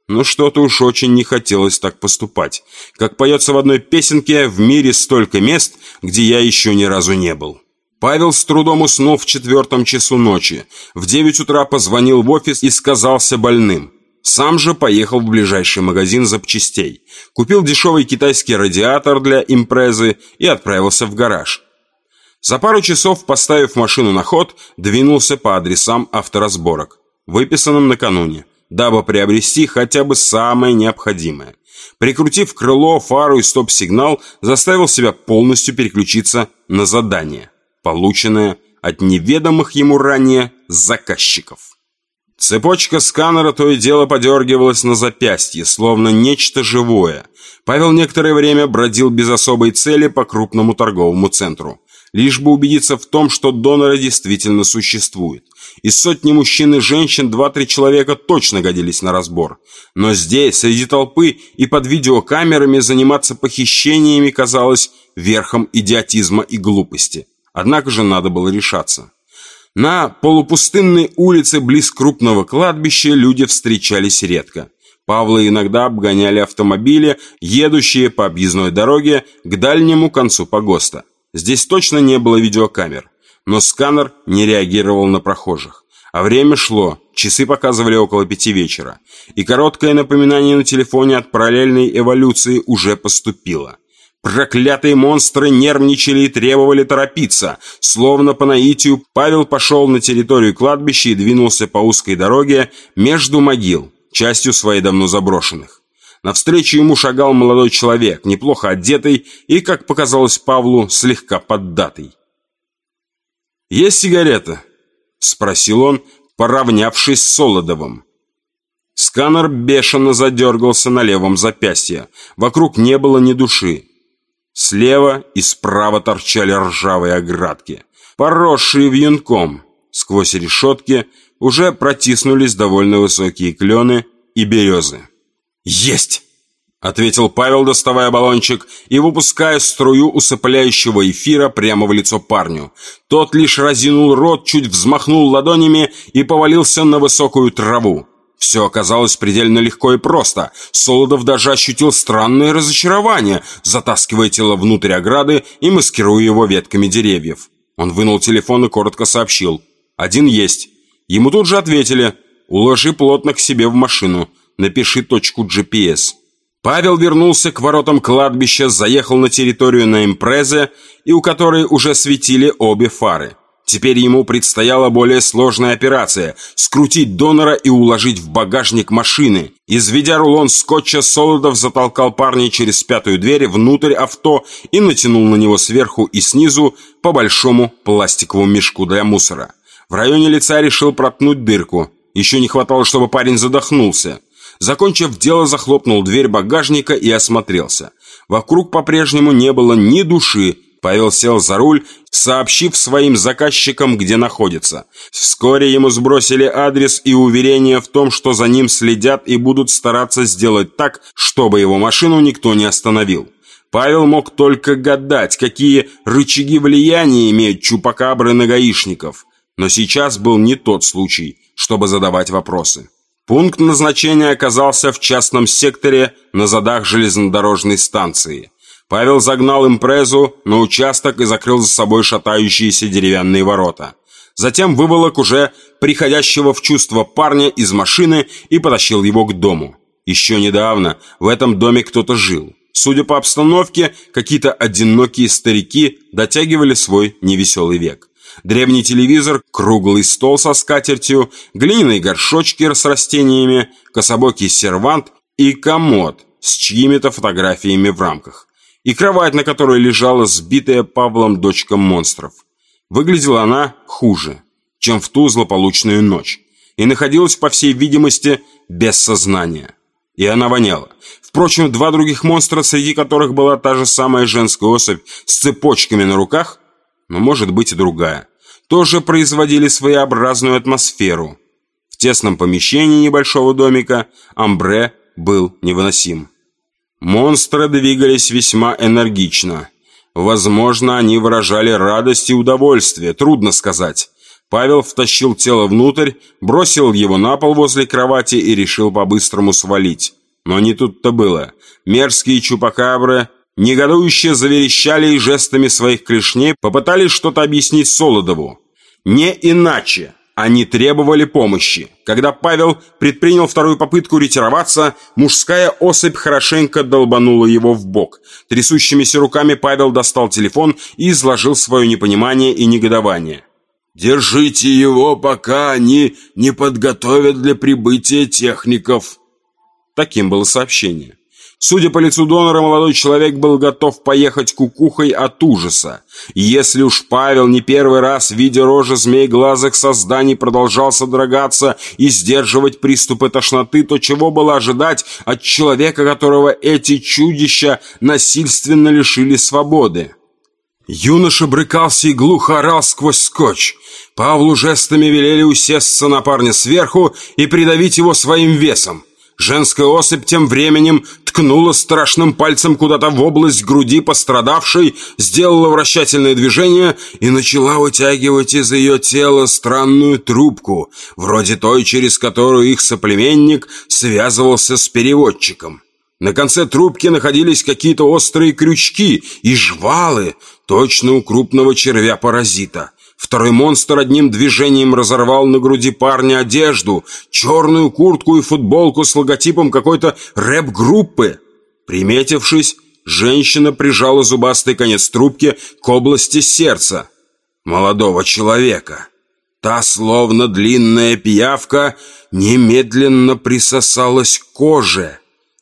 Но что-то уж очень не хотелось так поступать. Как поется в одной песенке, в мире столько мест, где я еще ни разу не был. Павел с трудом уснул в четвертом часу ночи. В девять утра позвонил в офис и сказался больным. Сам же поехал в ближайший магазин запчастей. Купил дешевый китайский радиатор для импрезы и отправился в гараж. За пару часов, поставив машину на ход, двинулся по адресам авторазборок, выписанным накануне, дабы приобрести хотя бы самое необходимое. Прикрутив крыло, фару и стоп-сигнал, заставил себя полностью переключиться на задание, полученное от неведомых ему ранее заказчиков. Цепочка сканера то и дело подергивалась на запястье, словно нечто живое. Павел некоторое время бродил без особой цели по крупному торговому центру лишь бы убедиться в том, что доноры действительно существуют. Из сотни мужчин и женщин два-три человека точно годились на разбор. Но здесь, среди толпы и под видеокамерами заниматься похищениями казалось верхом идиотизма и глупости. Однако же надо было решаться. На полупустынной улице близ крупного кладбища люди встречались редко. Павла иногда обгоняли автомобили, едущие по объездной дороге к дальнему концу погоста. Здесь точно не было видеокамер, но сканер не реагировал на прохожих. А время шло, часы показывали около пяти вечера, и короткое напоминание на телефоне от параллельной эволюции уже поступило. Проклятые монстры нервничали и требовали торопиться. Словно по наитию, Павел пошел на территорию кладбища и двинулся по узкой дороге между могил, частью своей давно заброшенных. Навстречу ему шагал молодой человек, неплохо одетый и, как показалось Павлу, слегка поддатый. «Есть сигарета?» — спросил он, поравнявшись с Солодовым. Сканер бешено задергался на левом запястье. Вокруг не было ни души. Слева и справа торчали ржавые оградки, поросшие вьюнком. Сквозь решетки уже протиснулись довольно высокие клены и березы. «Есть!» — ответил Павел, доставая баллончик и выпуская струю усыпляющего эфира прямо в лицо парню. Тот лишь разинул рот, чуть взмахнул ладонями и повалился на высокую траву. Все оказалось предельно легко и просто. Солодов даже ощутил странное разочарование, затаскивая тело внутрь ограды и маскируя его ветками деревьев. Он вынул телефон и коротко сообщил. «Один есть». Ему тут же ответили. «Уложи плотно к себе в машину. Напиши точку GPS». Павел вернулся к воротам кладбища, заехал на территорию на импрезе, и у которой уже светили обе фары. Теперь ему предстояла более сложная операция – скрутить донора и уложить в багажник машины. Изведя рулон скотча, Солодов затолкал парня через пятую дверь внутрь авто и натянул на него сверху и снизу по большому пластиковому мешку для мусора. В районе лица решил проткнуть дырку. Еще не хватало, чтобы парень задохнулся. Закончив дело, захлопнул дверь багажника и осмотрелся. Вокруг по-прежнему не было ни души. Павел сел за руль, сообщив своим заказчикам, где находится. Вскоре ему сбросили адрес и уверение в том, что за ним следят и будут стараться сделать так, чтобы его машину никто не остановил. Павел мог только гадать, какие рычаги влияния имеют чупакабры на гаишников. Но сейчас был не тот случай, чтобы задавать вопросы. Пункт назначения оказался в частном секторе на задах железнодорожной станции. Павел загнал импрезу на участок и закрыл за собой шатающиеся деревянные ворота. Затем выволок уже приходящего в чувство парня из машины и потащил его к дому. Еще недавно в этом доме кто-то жил. Судя по обстановке, какие-то одинокие старики дотягивали свой невеселый век древний телевизор, круглый стол со скатертью, глиняные горшочки с растениями, кособокий сервант и комод с чьими-то фотографиями в рамках. И кровать, на которой лежала сбитая Павлом дочка монстров. Выглядела она хуже, чем в ту злополучную ночь. И находилась, по всей видимости, без сознания. И она воняла. Впрочем, два других монстра, среди которых была та же самая женская особь с цепочками на руках – но может быть и другая, тоже производили своеобразную атмосферу. В тесном помещении небольшого домика амбре был невыносим. Монстры двигались весьма энергично. Возможно, они выражали радость и удовольствие, трудно сказать. Павел втащил тело внутрь, бросил его на пол возле кровати и решил по-быстрому свалить. Но не тут-то было. Мерзкие чупакабры Негодующе заверещали и жестами своих клешней попытались что-то объяснить Солодову. Не иначе. Они требовали помощи. Когда Павел предпринял вторую попытку ретироваться, мужская особь хорошенько долбанула его в бок. Трясущимися руками Павел достал телефон и изложил свое непонимание и негодование. «Держите его, пока они не подготовят для прибытия техников». Таким было сообщение. Судя по лицу донора, молодой человек был готов поехать кукухой от ужаса. Если уж Павел не первый раз, видя рожи змей глазок созданий, продолжал содрогаться и сдерживать приступы тошноты, то чего было ожидать от человека, которого эти чудища насильственно лишили свободы? Юноша брыкался и глухо орал сквозь скотч. Павлу жестами велели усесться на парня сверху и придавить его своим весом. Женская особь тем временем ткнула страшным пальцем куда-то в область груди пострадавшей, сделала вращательное движение и начала вытягивать из ее тела странную трубку, вроде той, через которую их соплеменник связывался с переводчиком. На конце трубки находились какие-то острые крючки и жвалы, точно у крупного червя-паразита. Второй монстр одним движением разорвал на груди парня одежду, черную куртку и футболку с логотипом какой-то рэп-группы. Приметившись, женщина прижала зубастый конец трубки к области сердца молодого человека. Та, словно длинная пиявка, немедленно присосалась к коже,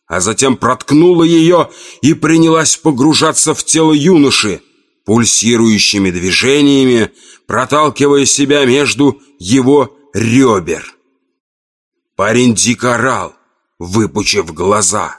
а затем проткнула ее и принялась погружаться в тело юноши, пульсирующими движениями, проталкивая себя между его ребер. Парень дико орал, выпучив глаза.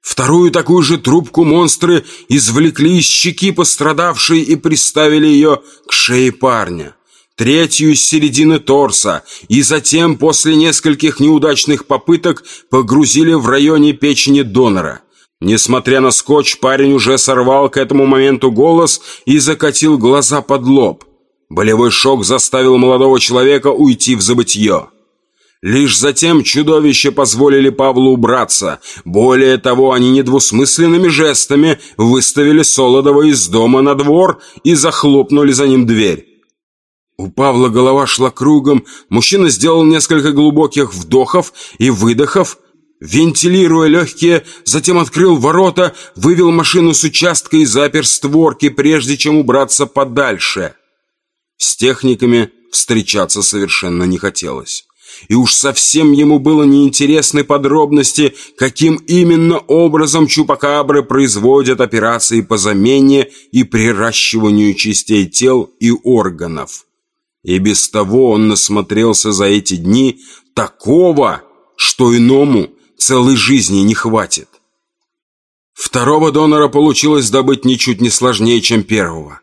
Вторую такую же трубку монстры извлекли из щеки пострадавшей и приставили ее к шее парня. Третью с середины торса, и затем, после нескольких неудачных попыток, погрузили в районе печени донора. Несмотря на скотч, парень уже сорвал к этому моменту голос и закатил глаза под лоб. Болевой шок заставил молодого человека уйти в забытье. Лишь затем чудовища позволили Павлу убраться. Более того, они недвусмысленными жестами выставили Солодова из дома на двор и захлопнули за ним дверь. У Павла голова шла кругом, мужчина сделал несколько глубоких вдохов и выдохов, вентилируя легкие, затем открыл ворота, вывел машину с участка и запер створки, прежде чем убраться подальше. С техниками встречаться совершенно не хотелось. И уж совсем ему было неинтересны подробности, каким именно образом чупакабры производят операции по замене и приращиванию частей тел и органов. И без того он насмотрелся за эти дни такого, что иному целой жизни не хватит. Второго донора получилось добыть ничуть не сложнее, чем первого.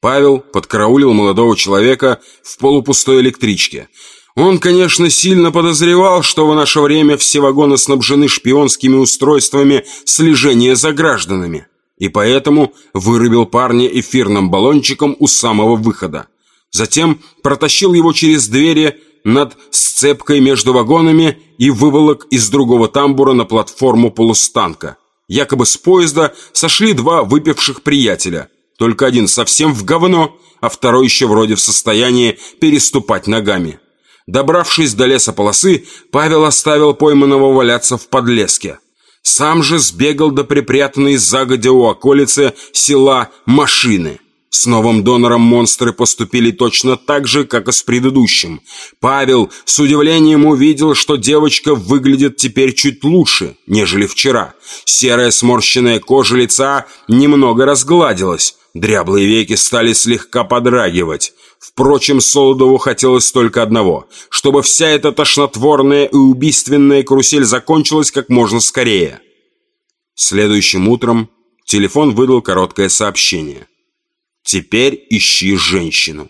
Павел подкараулил молодого человека в полупустой электричке. Он, конечно, сильно подозревал, что в наше время все вагоны снабжены шпионскими устройствами слежения за гражданами, и поэтому вырубил парня эфирным баллончиком у самого выхода. Затем протащил его через двери над сцепкой между вагонами и выволок из другого тамбура на платформу полустанка. Якобы с поезда сошли два выпивших приятеля – только один совсем в говно, а второй еще вроде в состоянии переступать ногами. Добравшись до лесополосы, Павел оставил пойманного валяться в подлеске. Сам же сбегал до припрятанной загодя у околицы села машины. С новым донором монстры поступили точно так же, как и с предыдущим. Павел с удивлением увидел, что девочка выглядит теперь чуть лучше, нежели вчера. Серая сморщенная кожа лица немного разгладилась, Дряблые веки стали слегка подрагивать. Впрочем, Солодову хотелось только одного, чтобы вся эта тошнотворная и убийственная карусель закончилась как можно скорее. Следующим утром телефон выдал короткое сообщение. «Теперь ищи женщину».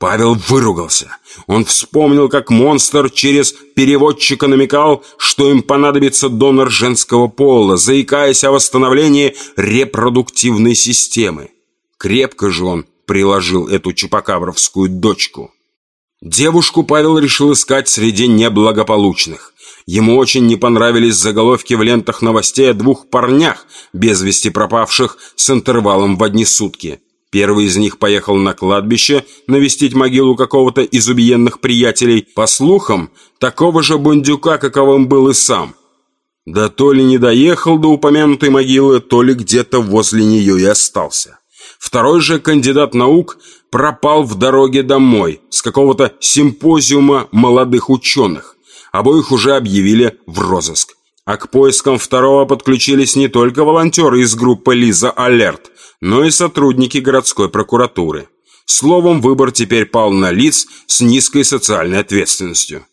Павел выругался. Он вспомнил, как монстр через переводчика намекал, что им понадобится донор женского пола, заикаясь о восстановлении репродуктивной системы. Крепко же он приложил эту чупакабровскую дочку. Девушку Павел решил искать среди неблагополучных. Ему очень не понравились заголовки в лентах новостей о двух парнях, без вести пропавших с интервалом в одни сутки. Первый из них поехал на кладбище навестить могилу какого-то из убиенных приятелей, по слухам, такого же бундюка, каковым был и сам. Да то ли не доехал до упомянутой могилы, то ли где-то возле нее и остался. Второй же кандидат наук пропал в дороге домой с какого-то симпозиума молодых ученых. Обоих уже объявили в розыск. А к поискам второго подключились не только волонтеры из группы «Лиза Алерт», но и сотрудники городской прокуратуры. Словом, выбор теперь пал на лиц с низкой социальной ответственностью.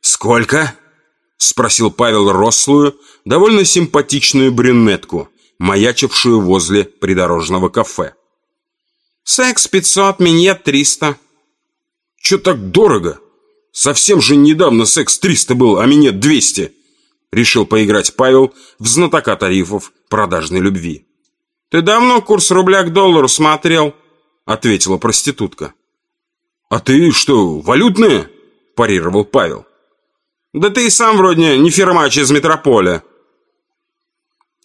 «Сколько?» – спросил Павел рослую, довольно симпатичную брюнетку – маячившую возле придорожного кафе. «Секс 500, миньет 300». «Чё так дорого?» Совсем же недавно секс 300 был, а минет 200. Решил поиграть Павел в знатока тарифов продажной любви. «Ты давно курс рубля к доллару смотрел?» Ответила проститутка. «А ты что, валютная?» Парировал Павел. «Да ты и сам вроде не фермач из метрополя».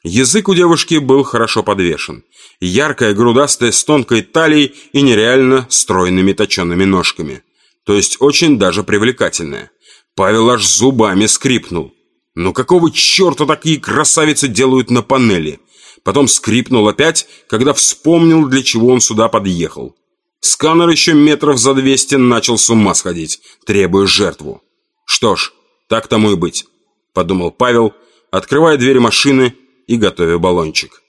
Язык у девушки был хорошо подвешен. Яркая, грудастая, с тонкой талией и нереально стройными точенными ножками. То есть очень даже привлекательная. Павел аж зубами скрипнул. Ну какого черта такие красавицы делают на панели? Потом скрипнул опять, когда вспомнил, для чего он сюда подъехал. Сканер еще метров за двести начал с ума сходить, требуя жертву. Что ж, так тому и быть, подумал Павел, открывая дверь машины и готовя баллончик.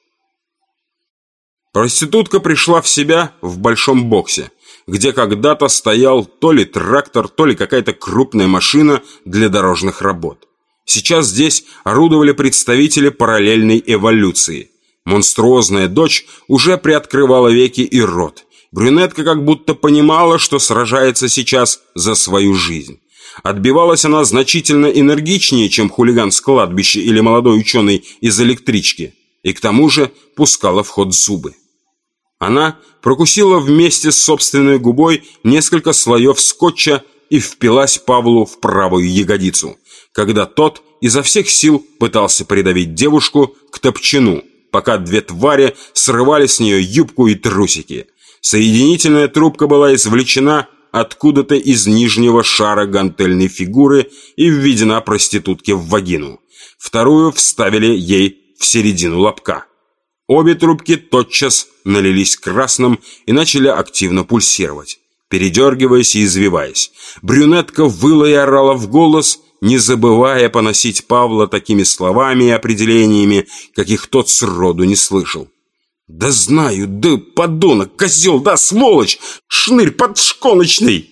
Проститутка пришла в себя в большом боксе, где когда-то стоял то ли трактор, то ли какая-то крупная машина для дорожных работ. Сейчас здесь орудовали представители параллельной эволюции. Монструозная дочь уже приоткрывала веки и рот. Брюнетка как будто понимала, что сражается сейчас за свою жизнь. Отбивалась она значительно энергичнее, чем хулиган с кладбища или молодой ученый из электрички, и к тому же пускала в ход зубы. Она прокусила вместе с собственной губой несколько слоев скотча и впилась Павлу в правую ягодицу, когда тот изо всех сил пытался придавить девушку к топчину, пока две твари срывали с нее юбку и трусики. Соединительная трубка была извлечена откуда-то из нижнего шара гантельной фигуры и введена проститутке в вагину. Вторую вставили ей в середину лобка. Обе трубки тотчас налились красным и начали активно пульсировать, передергиваясь и извиваясь. Брюнетка выла и орала в голос, не забывая поносить Павла такими словами и определениями, каких тот сроду не слышал. «Да знаю, да подонок, козел, да сволочь, шнырь подшконочный!»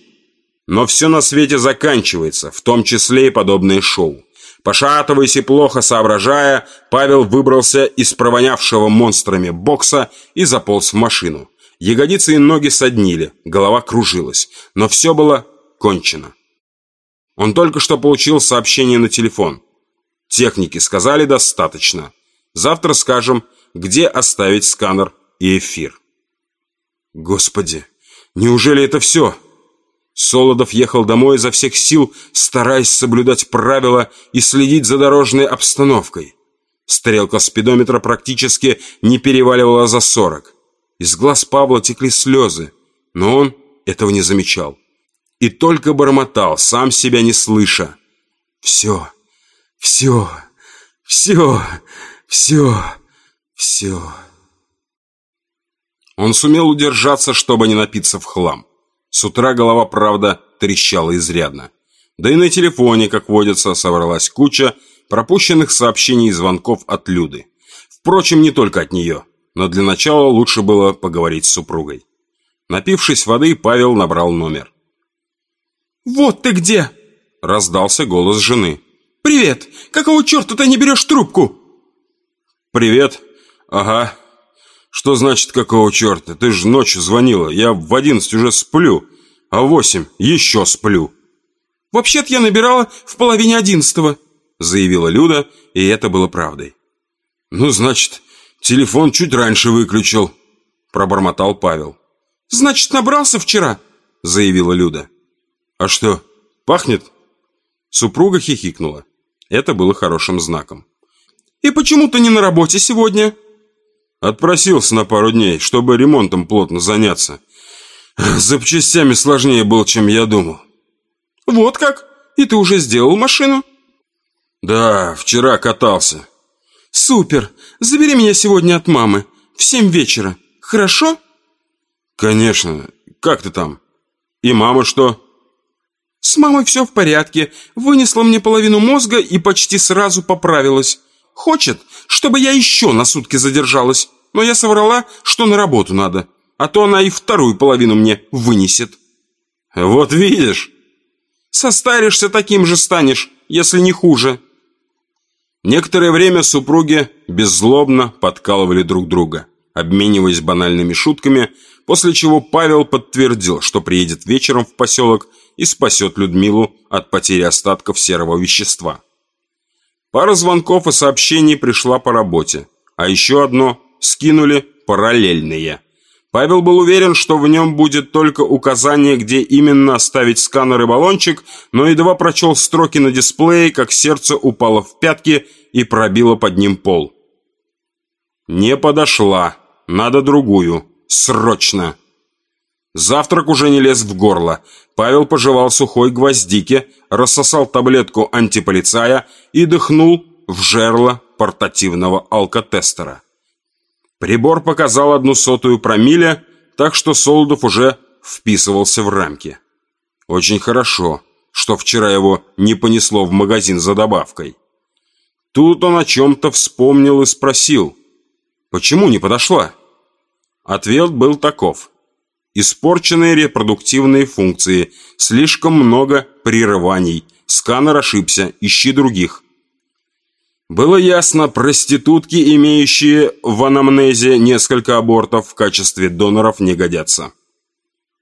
Но все на свете заканчивается, в том числе и подобное шоу. Пошатываясь и плохо соображая, Павел выбрался из провонявшего монстрами бокса и заполз в машину. Ягодицы и ноги соднили, голова кружилась, но все было кончено. Он только что получил сообщение на телефон. Техники сказали достаточно. Завтра скажем, где оставить сканер и эфир. Господи, неужели это все? Солодов ехал домой изо всех сил, стараясь соблюдать правила и следить за дорожной обстановкой. Стрелка спидометра практически не переваливала за сорок. Из глаз Павла текли слезы, но он этого не замечал. И только бормотал, сам себя не слыша. «Все, все, все, все, все». Он сумел удержаться, чтобы не напиться в хлам. С утра голова, правда, трещала изрядно. Да и на телефоне, как водится, собралась куча пропущенных сообщений и звонков от Люды. Впрочем, не только от нее, но для начала лучше было поговорить с супругой. Напившись воды, Павел набрал номер. «Вот ты где!» – раздался голос жены. «Привет! Какого черта ты не берешь трубку?» «Привет. Ага. «Что значит, какого черта? Ты же ночью звонила. Я в одиннадцать уже сплю, а в восемь еще сплю». «Вообще-то я набирала в половине одиннадцатого», заявила Люда, и это было правдой. «Ну, значит, телефон чуть раньше выключил», пробормотал Павел. «Значит, набрался вчера?» заявила Люда. «А что, пахнет?» Супруга хихикнула. Это было хорошим знаком. «И почему ты не на работе сегодня?» Отпросился на пару дней, чтобы ремонтом плотно заняться. Запчастями сложнее было, чем я думал. Вот как? И ты уже сделал машину? Да, вчера катался. Супер! Забери меня сегодня от мамы. В семь вечера. Хорошо? Конечно. Как ты там? И мама что? С мамой все в порядке. Вынесла мне половину мозга и почти сразу поправилась. Хочет, чтобы я еще на сутки задержалась но я соврала, что на работу надо, а то она и вторую половину мне вынесет». «Вот видишь!» «Состаришься таким же станешь, если не хуже». Некоторое время супруги беззлобно подкалывали друг друга, обмениваясь банальными шутками, после чего Павел подтвердил, что приедет вечером в поселок и спасет Людмилу от потери остатков серого вещества. Пара звонков и сообщений пришла по работе, а еще одно скинули параллельные. Павел был уверен, что в нем будет только указание, где именно оставить сканер и баллончик, но едва прочел строки на дисплее, как сердце упало в пятки и пробило под ним пол. «Не подошла. Надо другую. Срочно!» Завтрак уже не лез в горло. Павел пожевал сухой гвоздики, рассосал таблетку антиполицая и дыхнул в жерло портативного алкотестера. Прибор показал одну сотую промилле, так что Солодов уже вписывался в рамки. Очень хорошо, что вчера его не понесло в магазин за добавкой. Тут он о чем-то вспомнил и спросил, почему не подошла? Ответ был таков – Испорченные репродуктивные функции, слишком много прерываний. Сканер ошибся, ищи других. Было ясно, проститутки, имеющие в анамнезе несколько абортов в качестве доноров, не годятся.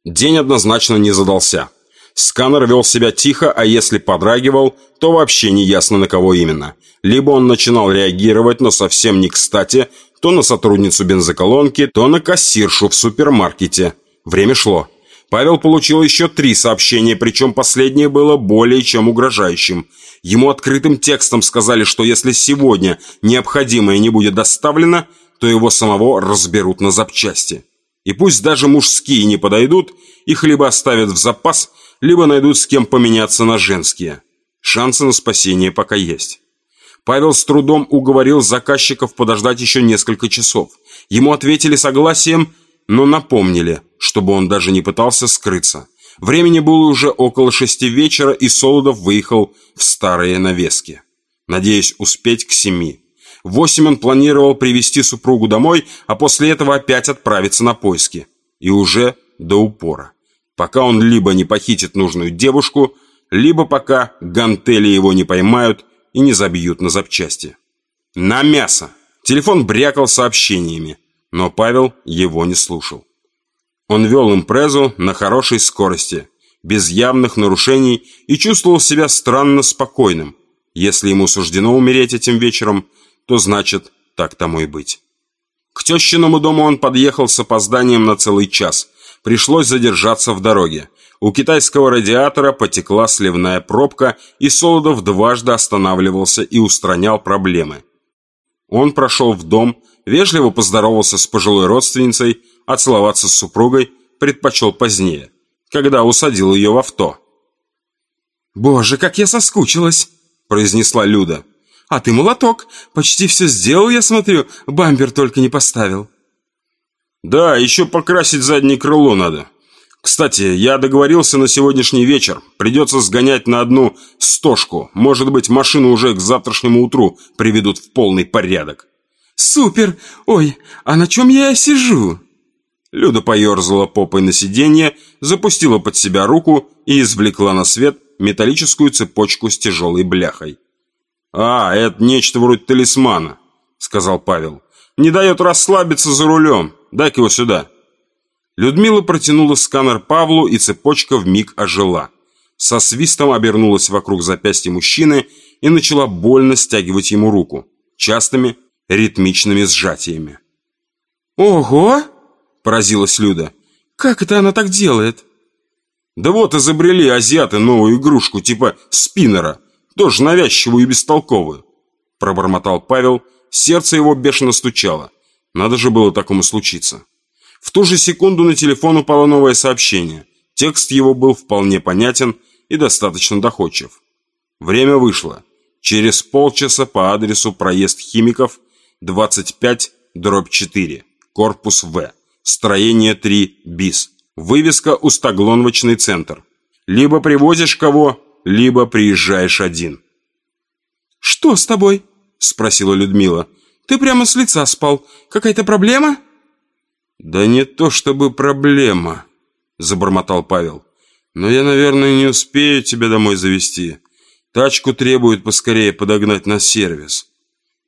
День однозначно не задался. Сканер вел себя тихо, а если подрагивал, то вообще не ясно на кого именно. Либо он начинал реагировать, но совсем не кстати, то на сотрудницу бензоколонки, то на кассиршу в супермаркете. Время шло. Павел получил еще три сообщения, причем последнее было более чем угрожающим. Ему открытым текстом сказали, что если сегодня необходимое не будет доставлено, то его самого разберут на запчасти. И пусть даже мужские не подойдут, их либо оставят в запас, либо найдут с кем поменяться на женские. Шансы на спасение пока есть. Павел с трудом уговорил заказчиков подождать еще несколько часов. Ему ответили согласием, но напомнили, чтобы он даже не пытался скрыться. Времени было уже около шести вечера, и Солодов выехал в старые навески, надеясь успеть к семи. Восемь он планировал привести супругу домой, а после этого опять отправиться на поиски. И уже до упора. Пока он либо не похитит нужную девушку, либо пока гантели его не поймают и не забьют на запчасти. На мясо! Телефон брякал сообщениями но Павел его не слушал. Он вел импрезу на хорошей скорости, без явных нарушений и чувствовал себя странно спокойным. Если ему суждено умереть этим вечером, то значит, так тому и быть. К тещиному дому он подъехал с опозданием на целый час. Пришлось задержаться в дороге. У китайского радиатора потекла сливная пробка, и Солодов дважды останавливался и устранял проблемы. Он прошел в дом, вежливо поздоровался с пожилой родственницей, а целоваться с супругой предпочел позднее, когда усадил ее в авто. «Боже, как я соскучилась!» – произнесла Люда. «А ты молоток! Почти все сделал, я смотрю, бампер только не поставил». «Да, еще покрасить заднее крыло надо. Кстати, я договорился на сегодняшний вечер. Придется сгонять на одну стошку. Может быть, машину уже к завтрашнему утру приведут в полный порядок». «Супер! Ой, а на чем я сижу?» Люда поерзала попой на сиденье, запустила под себя руку и извлекла на свет металлическую цепочку с тяжелой бляхой. «А, это нечто вроде талисмана», — сказал Павел. «Не дает расслабиться за рулем. Дай-ка его сюда». Людмила протянула сканер Павлу, и цепочка вмиг ожила. Со свистом обернулась вокруг запястья мужчины и начала больно стягивать ему руку, частыми ритмичными сжатиями. «Ого!» – поразилась Люда. «Как это она так делает?» «Да вот изобрели азиаты новую игрушку типа спиннера, тоже навязчивую и бестолковую», – пробормотал Павел, сердце его бешено стучало. Надо же было такому случиться. В ту же секунду на телефон упало новое сообщение. Текст его был вполне понятен и достаточно доходчив. Время вышло. Через полчаса по адресу проезд химиков 25 дробь 4, корпус В, строение 3 БИС. Вывеска «Устаглонвочный центр». Либо привозишь кого, либо приезжаешь один. «Что с тобой?» – спросила Людмила. «Ты прямо с лица спал. Какая-то проблема?» «Да не то чтобы проблема», – забормотал Павел. «Но я, наверное, не успею тебя домой завести. Тачку требует поскорее подогнать на сервис».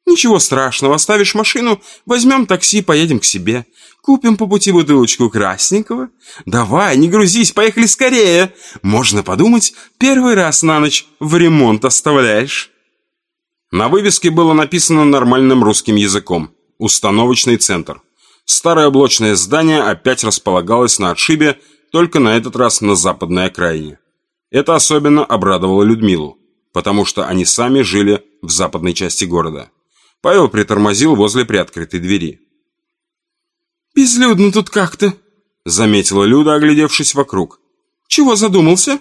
Ничего страшного, оставишь машину, возьмем такси, поедем к себе. Купим по пути бутылочку красненького. Давай, не грузись, поехали скорее. Можно подумать, первый раз на ночь в ремонт оставляешь. На вывеске было написано нормальным русским языком «Установочный центр». Старое блочное здание опять располагалось на отшибе, только на этот раз на западной окраине. Это особенно обрадовало Людмилу, потому что они сами жили в западной части города. Павел притормозил возле приоткрытой двери. «Безлюдно тут как-то», — заметила Люда, оглядевшись вокруг. «Чего задумался?»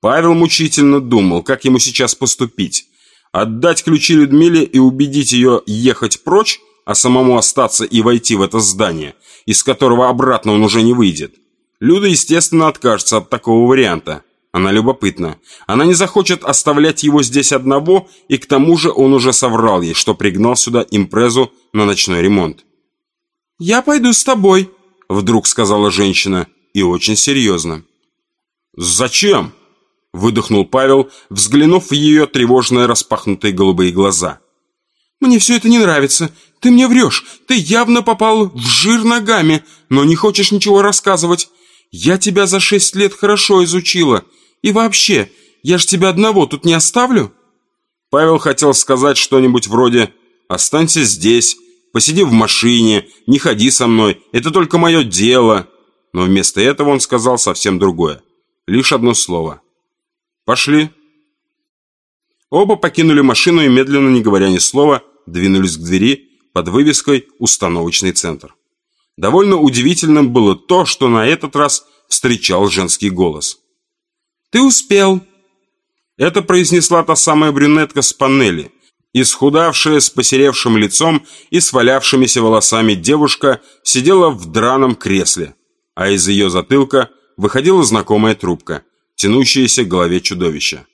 Павел мучительно думал, как ему сейчас поступить. Отдать ключи Людмиле и убедить ее ехать прочь, а самому остаться и войти в это здание, из которого обратно он уже не выйдет. Люда, естественно, откажется от такого варианта. Она любопытна. Она не захочет оставлять его здесь одного, и к тому же он уже соврал ей, что пригнал сюда импрезу на ночной ремонт. «Я пойду с тобой», — вдруг сказала женщина, и очень серьезно. «Зачем?» — выдохнул Павел, взглянув в ее тревожные распахнутые голубые глаза. «Мне все это не нравится. Ты мне врешь. Ты явно попал в жир ногами, но не хочешь ничего рассказывать. Я тебя за шесть лет хорошо изучила. И вообще, я ж тебя одного тут не оставлю». Павел хотел сказать что-нибудь вроде «Останься здесь, посиди в машине, не ходи со мной, это только мое дело». Но вместо этого он сказал совсем другое. Лишь одно слово. «Пошли». Оба покинули машину и, медленно, не говоря ни слова, двинулись к двери под вывеской «Установочный центр». Довольно удивительным было то, что на этот раз встречал женский голос. «Ты успел!» Это произнесла та самая брюнетка с панели, Исхудавшая, с посеревшим лицом и свалявшимися волосами девушка сидела в драном кресле, а из ее затылка выходила знакомая трубка, тянущаяся к голове чудовища.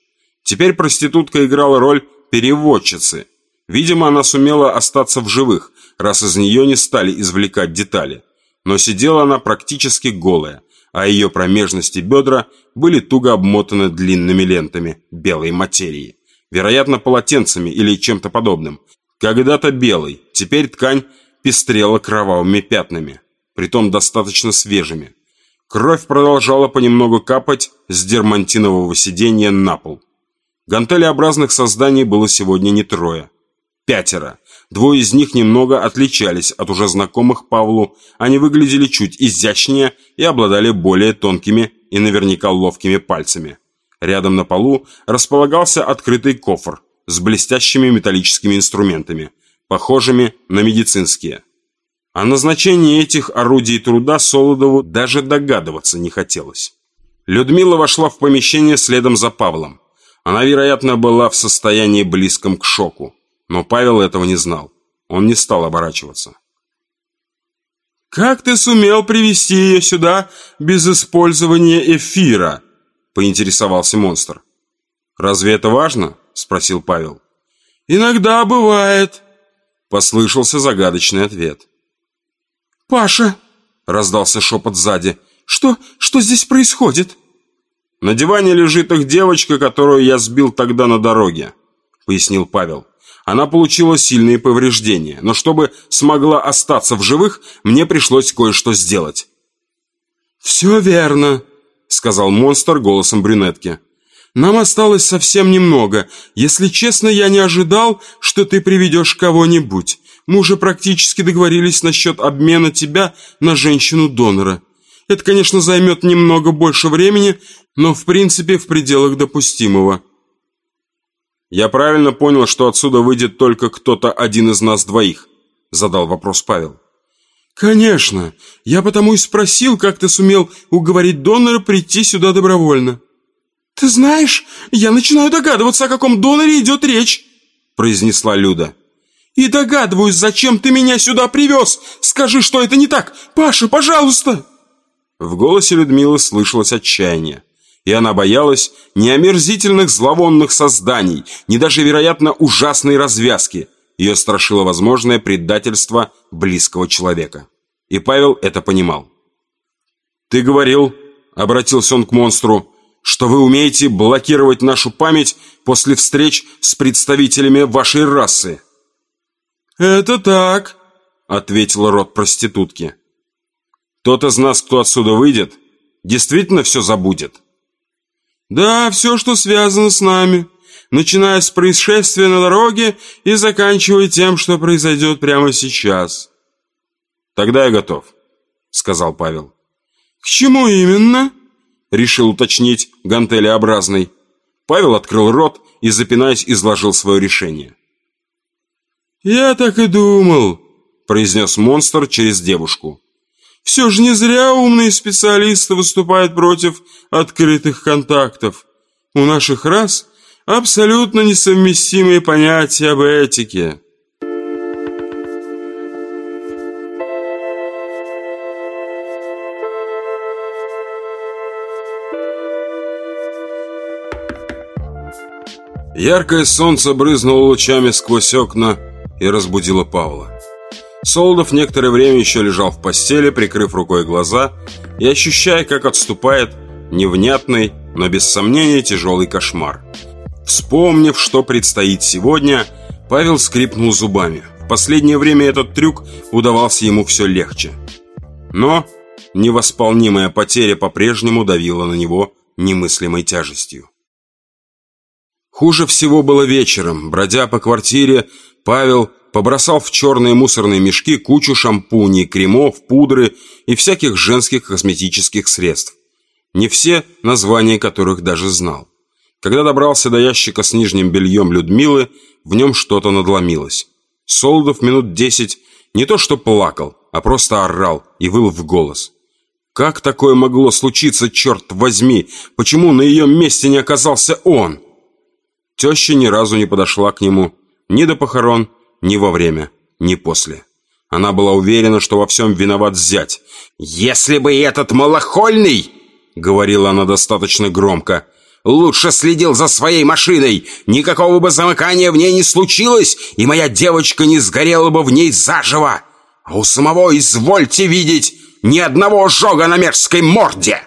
Теперь проститутка играла роль переводчицы. Видимо, она сумела остаться в живых, раз из нее не стали извлекать детали. Но сидела она практически голая, а ее промежности бедра были туго обмотаны длинными лентами белой материи вероятно, полотенцами или чем-то подобным. Когда-то белый, теперь ткань пестрела кровавыми пятнами, притом достаточно свежими. Кровь продолжала понемногу капать с дермантинового сиденья на пол. Гантелеобразных созданий было сегодня не трое. Пятеро. Двое из них немного отличались от уже знакомых Павлу, они выглядели чуть изящнее и обладали более тонкими и наверняка ловкими пальцами. Рядом на полу располагался открытый кофр с блестящими металлическими инструментами, похожими на медицинские. О назначении этих орудий труда Солодову даже догадываться не хотелось. Людмила вошла в помещение следом за Павлом. Она, вероятно, была в состоянии близком к шоку, но Павел этого не знал. Он не стал оборачиваться. «Как ты сумел привести ее сюда без использования эфира?» поинтересовался монстр. «Разве это важно?» – спросил Павел. «Иногда бывает», – послышался загадочный ответ. «Паша!» – раздался шепот сзади. «Что? Что здесь происходит?» «На диване лежит их девочка, которую я сбил тогда на дороге», – пояснил Павел. «Она получила сильные повреждения, но чтобы смогла остаться в живых, мне пришлось кое-что сделать». «Все верно», — сказал монстр голосом брюнетки. «Нам осталось совсем немного. Если честно, я не ожидал, что ты приведешь кого-нибудь. Мы уже практически договорились насчет обмена тебя на женщину-донора. Это, конечно, займет немного больше времени, но в принципе в пределах допустимого». «Я правильно понял, что отсюда выйдет только кто-то один из нас двоих?» — задал вопрос Павел. «Конечно. Я потому и спросил, как ты сумел уговорить донора прийти сюда добровольно». «Ты знаешь, я начинаю догадываться, о каком доноре идет речь», произнесла Люда. «И догадываюсь, зачем ты меня сюда привез. Скажи, что это не так. Паша, пожалуйста!» В голосе Людмилы слышалось отчаяние. И она боялась не омерзительных зловонных созданий, не даже, вероятно, ужасной развязки – ее страшило возможное предательство близкого человека. И Павел это понимал. «Ты говорил, — обратился он к монстру, — что вы умеете блокировать нашу память после встреч с представителями вашей расы». «Это так», — ответил рот проститутки. «Тот из нас, кто отсюда выйдет, действительно все забудет?» «Да, все, что связано с нами, начиная с происшествия на дороге и заканчивая тем, что произойдет прямо сейчас». «Тогда я готов», — сказал Павел. «К чему именно?» — решил уточнить гантелеобразный. Павел открыл рот и, запинаясь, изложил свое решение. «Я так и думал», — произнес монстр через девушку. «Все же не зря умные специалисты выступают против открытых контактов. У наших рас абсолютно несовместимые понятия об этике». Яркое солнце брызнуло лучами сквозь окна и разбудило Павла. Солдов некоторое время еще лежал в постели, прикрыв рукой глаза и ощущая, как отступает невнятный, но без сомнения тяжелый кошмар. Вспомнив, что предстоит сегодня, Павел скрипнул зубами. В последнее время этот трюк удавался ему все легче. Но невосполнимая потеря по-прежнему давила на него немыслимой тяжестью. Хуже всего было вечером. Бродя по квартире, Павел побросал в черные мусорные мешки кучу шампуней, кремов, пудры и всяких женских косметических средств. Не все названия которых даже знал. Когда добрался до ящика с нижним бельем Людмилы, в нем что-то надломилось. Солдов минут десять не то что плакал, а просто орал и выл в голос. Как такое могло случиться, черт возьми? Почему на ее месте не оказался он? Теща ни разу не подошла к нему ни до похорон, ни во время, ни после. Она была уверена, что во всем виноват зять. «Если бы этот малохольный!» — говорила она достаточно громко. «Лучше следил за своей машиной. Никакого бы замыкания в ней не случилось, и моя девочка не сгорела бы в ней заживо. А у самого, извольте видеть, ни одного ожога на мерзкой морде!»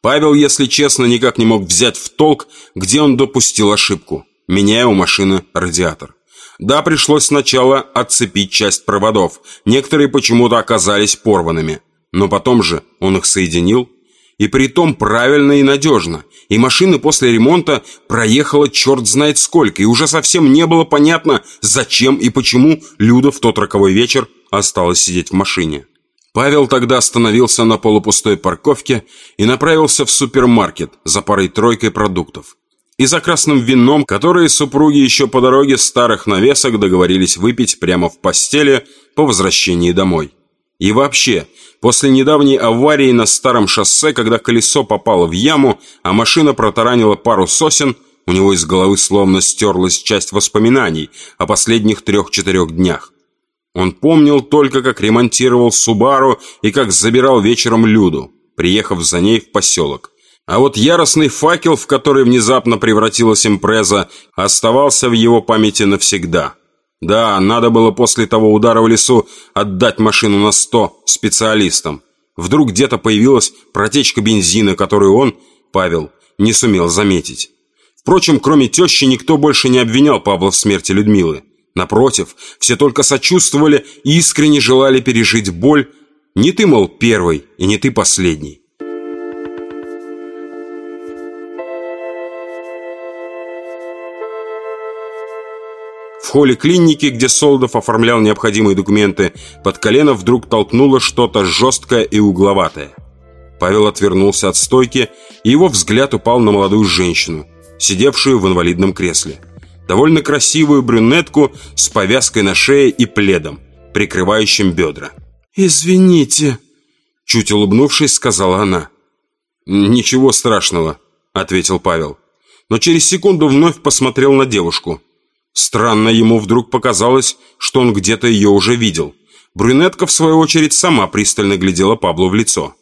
Павел, если честно, никак не мог взять в толк, где он допустил ошибку, меняя у машины радиатор. Да, пришлось сначала отцепить часть проводов, некоторые почему-то оказались порванными, но потом же он их соединил, и при том правильно и надежно, и машина после ремонта проехала черт знает сколько, и уже совсем не было понятно, зачем и почему Люда в тот роковой вечер осталась сидеть в машине. Павел тогда остановился на полупустой парковке и направился в супермаркет за парой-тройкой продуктов. И за красным вином, которые супруги еще по дороге старых навесок договорились выпить прямо в постели по возвращении домой. И вообще, после недавней аварии на старом шоссе, когда колесо попало в яму, а машина протаранила пару сосен, у него из головы словно стерлась часть воспоминаний о последних трех-четырех днях. Он помнил только, как ремонтировал Субару и как забирал вечером Люду, приехав за ней в поселок. А вот яростный факел, в который внезапно превратилась импреза, оставался в его памяти навсегда. Да, надо было после того удара в лесу отдать машину на сто специалистам. Вдруг где-то появилась протечка бензина, которую он, Павел, не сумел заметить. Впрочем, кроме тещи, никто больше не обвинял Павла в смерти Людмилы. Напротив, все только сочувствовали и искренне желали пережить боль. Не ты, мол, первый, и не ты последний. В холле клиники, где Солдов оформлял необходимые документы, под колено вдруг толкнуло что-то жесткое и угловатое. Павел отвернулся от стойки, и его взгляд упал на молодую женщину, сидевшую в инвалидном кресле довольно красивую брюнетку с повязкой на шее и пледом, прикрывающим бедра. «Извините», — чуть улыбнувшись, сказала она. «Ничего страшного», — ответил Павел. Но через секунду вновь посмотрел на девушку. Странно ему вдруг показалось, что он где-то ее уже видел. Брюнетка, в свою очередь, сама пристально глядела Павлу в лицо.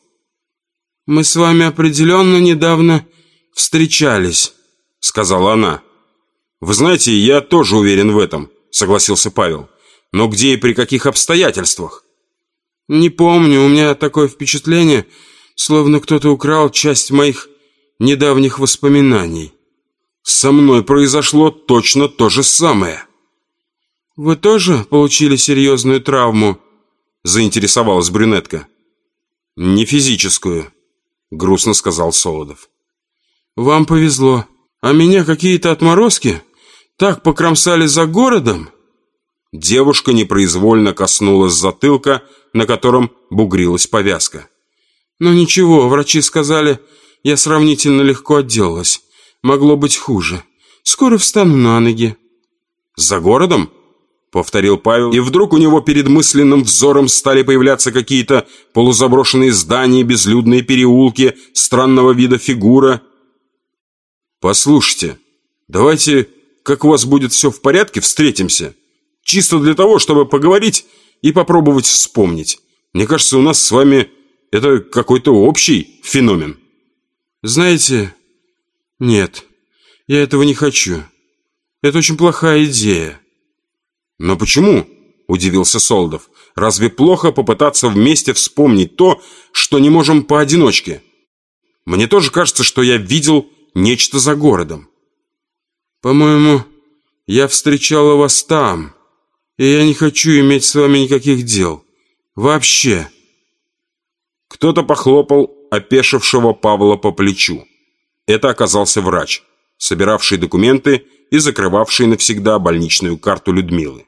«Мы с вами определенно недавно встречались», — сказала она. «Вы знаете, я тоже уверен в этом», — согласился Павел. «Но где и при каких обстоятельствах?» «Не помню, у меня такое впечатление, словно кто-то украл часть моих недавних воспоминаний». «Со мной произошло точно то же самое». «Вы тоже получили серьезную травму?» Заинтересовалась брюнетка. «Не физическую», — грустно сказал Солодов. «Вам повезло. А меня какие-то отморозки так покромсали за городом?» Девушка непроизвольно коснулась затылка, на котором бугрилась повязка. «Но ничего, врачи сказали, я сравнительно легко отделалась. Могло быть хуже. Скоро встану на ноги». «За городом?» — повторил Павел, и вдруг у него перед мысленным взором стали появляться какие-то полузаброшенные здания, безлюдные переулки, странного вида фигура. «Послушайте, давайте, как у вас будет все в порядке, встретимся. Чисто для того, чтобы поговорить и попробовать вспомнить. Мне кажется, у нас с вами это какой-то общий феномен». «Знаете, нет, я этого не хочу. Это очень плохая идея». «Но почему?» – удивился Солдов. «Разве плохо попытаться вместе вспомнить то, что не можем поодиночке? Мне тоже кажется, что я видел нечто за городом». «По-моему, я встречала вас там, и я не хочу иметь с вами никаких дел. Вообще». Кто-то похлопал опешившего Павла по плечу. Это оказался врач, собиравший документы и закрывавший навсегда больничную карту Людмилы.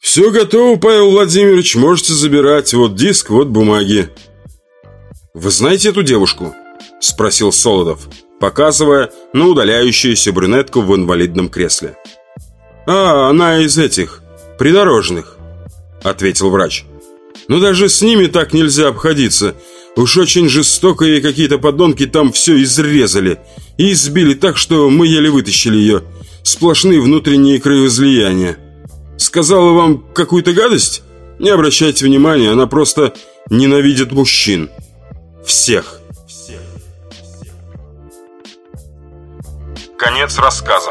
«Все готово, Павел Владимирович, можете забирать. Вот диск, вот бумаги». «Вы знаете эту девушку?» – спросил Солодов, показывая на удаляющуюся брюнетку в инвалидном кресле. «А, она из этих, придорожных», – ответил врач. «Но даже с ними так нельзя обходиться. Уж очень жестоко и какие-то подонки там все изрезали и избили так, что мы еле вытащили ее. Сплошные внутренние кровоизлияния. Сказала вам какую-то гадость? Не обращайте внимания, она просто ненавидит мужчин. Всех. Конец рассказа.